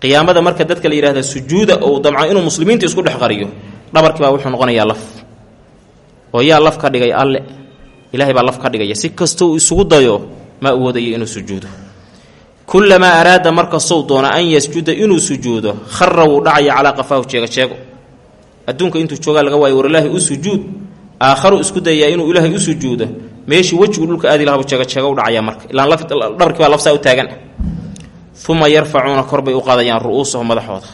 qiyaamada marka dadka la yidhahda sujuuda ou damco inuu muslimiinta isku dhex qariyo dhabarkii baa wuxuu noqonayaa laf. Oo yaa laf ka dhigay alle ilaahay baa laf ka dhigaya. Si kasta uu isugu dayo ma awoodayo inuu sujuudo. Kullamaa araada markastou doono an yasjuda inuu sujuudo khara wuu dhacaya calaa qafaahu jeegajeego adduunka intuu joogaa laga waayo war ilaahay u sujuud aakharu isku dayayaa inuu ilaahay u sujuudo meeshii wejigu dhulka aadi lahabu jeegajeego u dhacaya marka. Ilaan dhabarkii baa lafsaa u taagan. Uma yarfacuuna kor bay u qaadayaan ru'uusahum madaxooda.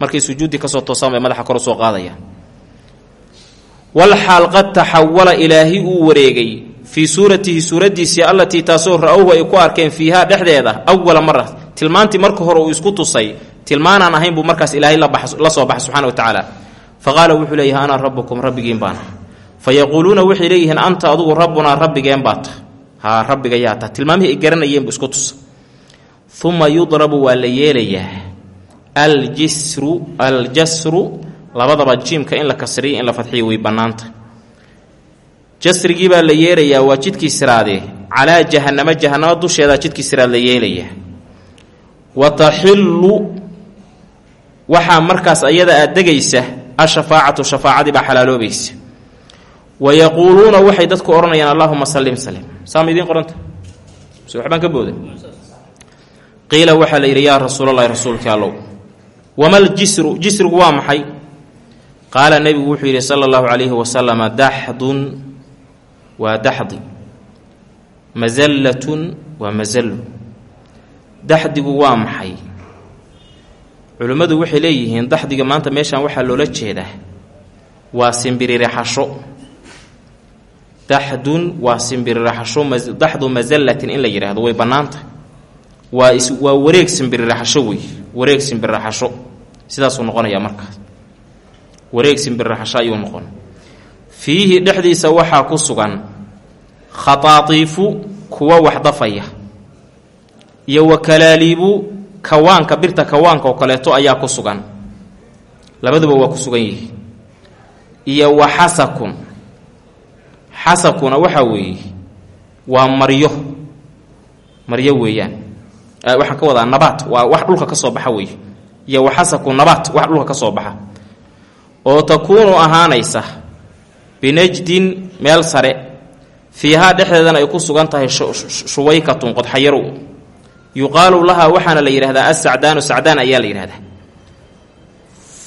Markay sujuuddii ka soo toosaan bay madaxa kor u soo qaadayaan walxaal qad taxawala ilaahi uu wareegay fii suuratihi suuraddiisii allatii taasoo ra'owhu ay ku arkeen fiihaa dhexdeeda awala mara tilmaantii marka hore uu isku tusay tilmaanaan ahayn buu markaas ilaahay la soo baxay subxana wa tacaala fa wuxuu leeyahay anaa rabbukum rabbigiin baana fa yaquuluuna waxay leeyihiin anta adugu rabbunaa rabbigeen baata haa rabbiga yaa ta tilmaamihii ay garanayeen buu isku tusa uma yudrabu waa la yeelayaa aljisru aljasru labadaba jiimka in la kasriyo in la fadxiyo way bannaanta. Jasrigii baa la yeelayaa waa jidkii siraadee. Calaa jahannamo jahannamo dusheedaa jidkii siraad la yeelayaa. Wa taxillu waxaa markaas ayada aad degaysa ashafaacatu shafaacadii baa xalaaloobaysa. Wa yaquuluuna waxay dadku odhanayaan allaahuma salim saama idiin qoranta? Se ka booda? Qiila waxaa la yidhi yaa rasuulalahi rasuulkii allow wamal jisru? Jisrigu waa maxay qaala nebigu wuxuu yidhi sala allahu calayhi wasalama daxdun waa daxdi masallatun waa masallu daxdigu waa maxay? Culimmadu waxay leeyihiin daxdiga maanta meeshan waxaa loola jeedaa waa simbiririxasho daxdun waa simbiririxasho daxdu masallatin in la yidhaahdo way bannaanta. Waa is waa wareeg simbiriraxasho wey wareeg simbiriraxasho sidaasuu noqonayaa markaas wareeg simbiriraxasho ayuu noqon. Fiihi dhexdiisa waxaa ku sugan khataatiifu kuwa wax dafaya iyo wakalaaliibu kawaanka birta kawaanka oo kaleeto ayaa ku sugan. Labaduba waa ku sugan yihi iyo wa xasakun xasakuna waxaa weeye waa maryo maryo weeyaan. Waxaan ka wadaa nabaat waa wax dhulka ka soo baxa wey iyo waxasaku nabaat wax dhulka ka soo baxa oo takuunu ahaanaysa binajdin meel sare fiihaa dhexdeedana ay ku sugan tahay shuwaykatun qodxayarow yuqaalu lahaa waxaana la yidhahdaa assacdaanu sacdaan ayaa la yidhahdaa.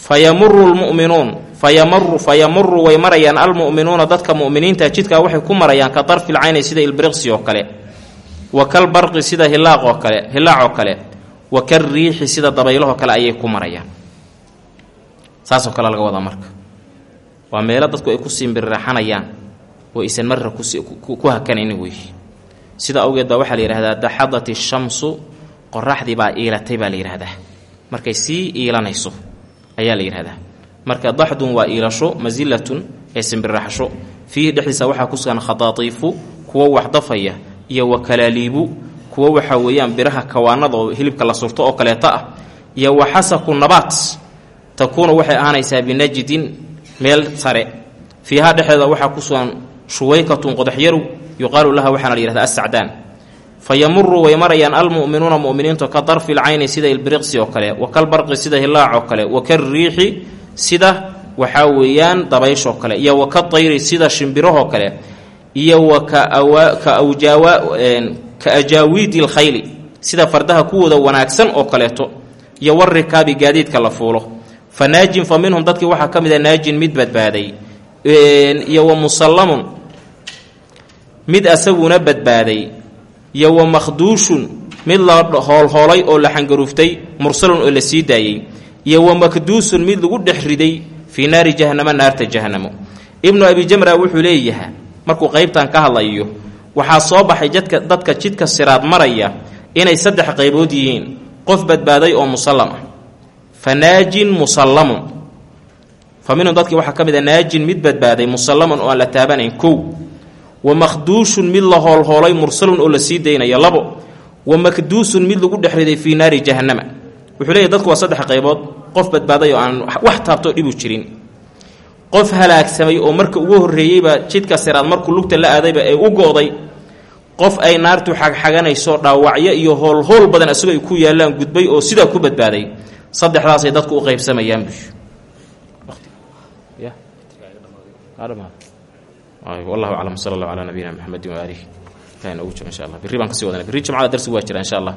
Fayamuru lmu'minuun fayamaru fayamuru way marayaan almu'minuuna dadka mu'miniinta jidkaa waxay ku marayaan ka darfil cayni sida ilbiriqsi oo kale wa kal barqi sida hilaaq oo kale hilaac oo kale wa kal riixi sida dabaylahoo kale ayay ku marayaan saasoo kale laga wadaa marka. Waa meelo dadku ay ku simbirraxanayaan oo aysan marra ku hakanaynin wey sida awgeed baa waxaa la yidhahdaa daxadat ishamsu qoraxdii baa iilatay baa la yidhahdaa markay sii iilanayso ayaa la yidhahdaa marka daxdun waa iilasho masilatun ee simbirraxsho fiihi dhexdiisa waxaa ku sugan khadaatiifu kuwo wax iyo wakalaaliibu kuwo waxaa weeyaan biraha kawaanada oo hilibka la surto oo kaleeta ah iyo waxasaku nabaat takuunu waxay ahaanaysaa binajidin meel sare. Fiihaa dhexdeeda waxaa ku sugan shuwaykatun qodaxyarow yuqaalu laha waxaana la yihahda assacdaan. Fa yamuru way marayaan almu'minuuna mu'miniintu ka darfi lcayni sida ilbiriqsi oo kale wa kalbarqi sida hilaac oo kale wa kalriixi sida waxaa weeyaan dabayshoo kale iyo wa ka tayri sida shimbirahoo kale iyo wa ka ajaawiidi lkhayli sida fardaha kuwooda wanaagsan oo kaleeto iyo warikaabi gaadiidka la fuulo fa naajin fa minhum dadkii waxaa ka mid a naajin mid badbaaday. Iyo wa musallamun mid asaguna badbaaday. Iyo wa makhduushun mid la hoolhoolay oo la xangaruuftay mursalun oo la sii daayey iyo wa makduusun mid lagu dhex riday fii naari jahanamo naarta jahanamo ibnu abi jamra wuxuu leeyahay markuu qaybtan ka hadlayo waxaa soo baxay jadka dadka jidka siraad maraya inay saddex qaybood yihiin. Qof badbaaday oo musallam ah fa naajin musallamun fa minhum dadkii waxaa ka mid a naajin mid badbaaday musallamun oo aan la taabanayn kow. wa makhduushun mid la hoolhoolay mursalun oo la sii daynayo labo. wa makduusun mid lagu dhex riday fii naari jahannama wuxuu leeyahy dadku waa saddex qaybood. qof badbaaday oo aan wax taabtoo dhibu jirin. qof halaagsamay oo marka ugu horreeyeyba jidka siraad markuu lugta la aadayba ay u go'day qof ay naartu xagxaganayso dhaawacyo iyo hoolhool badan isagoo ay ku yaallaan gudbay oo sidaa ku badbaaday saddexdaasay dadku u qaybsamayaan bush wallahu aclam sala allahu calaa nabiyina maxamedin ilahay noogu jiro insha allah. Birri baan ka sii wadana birri jimcada darsigu waa jira insha allah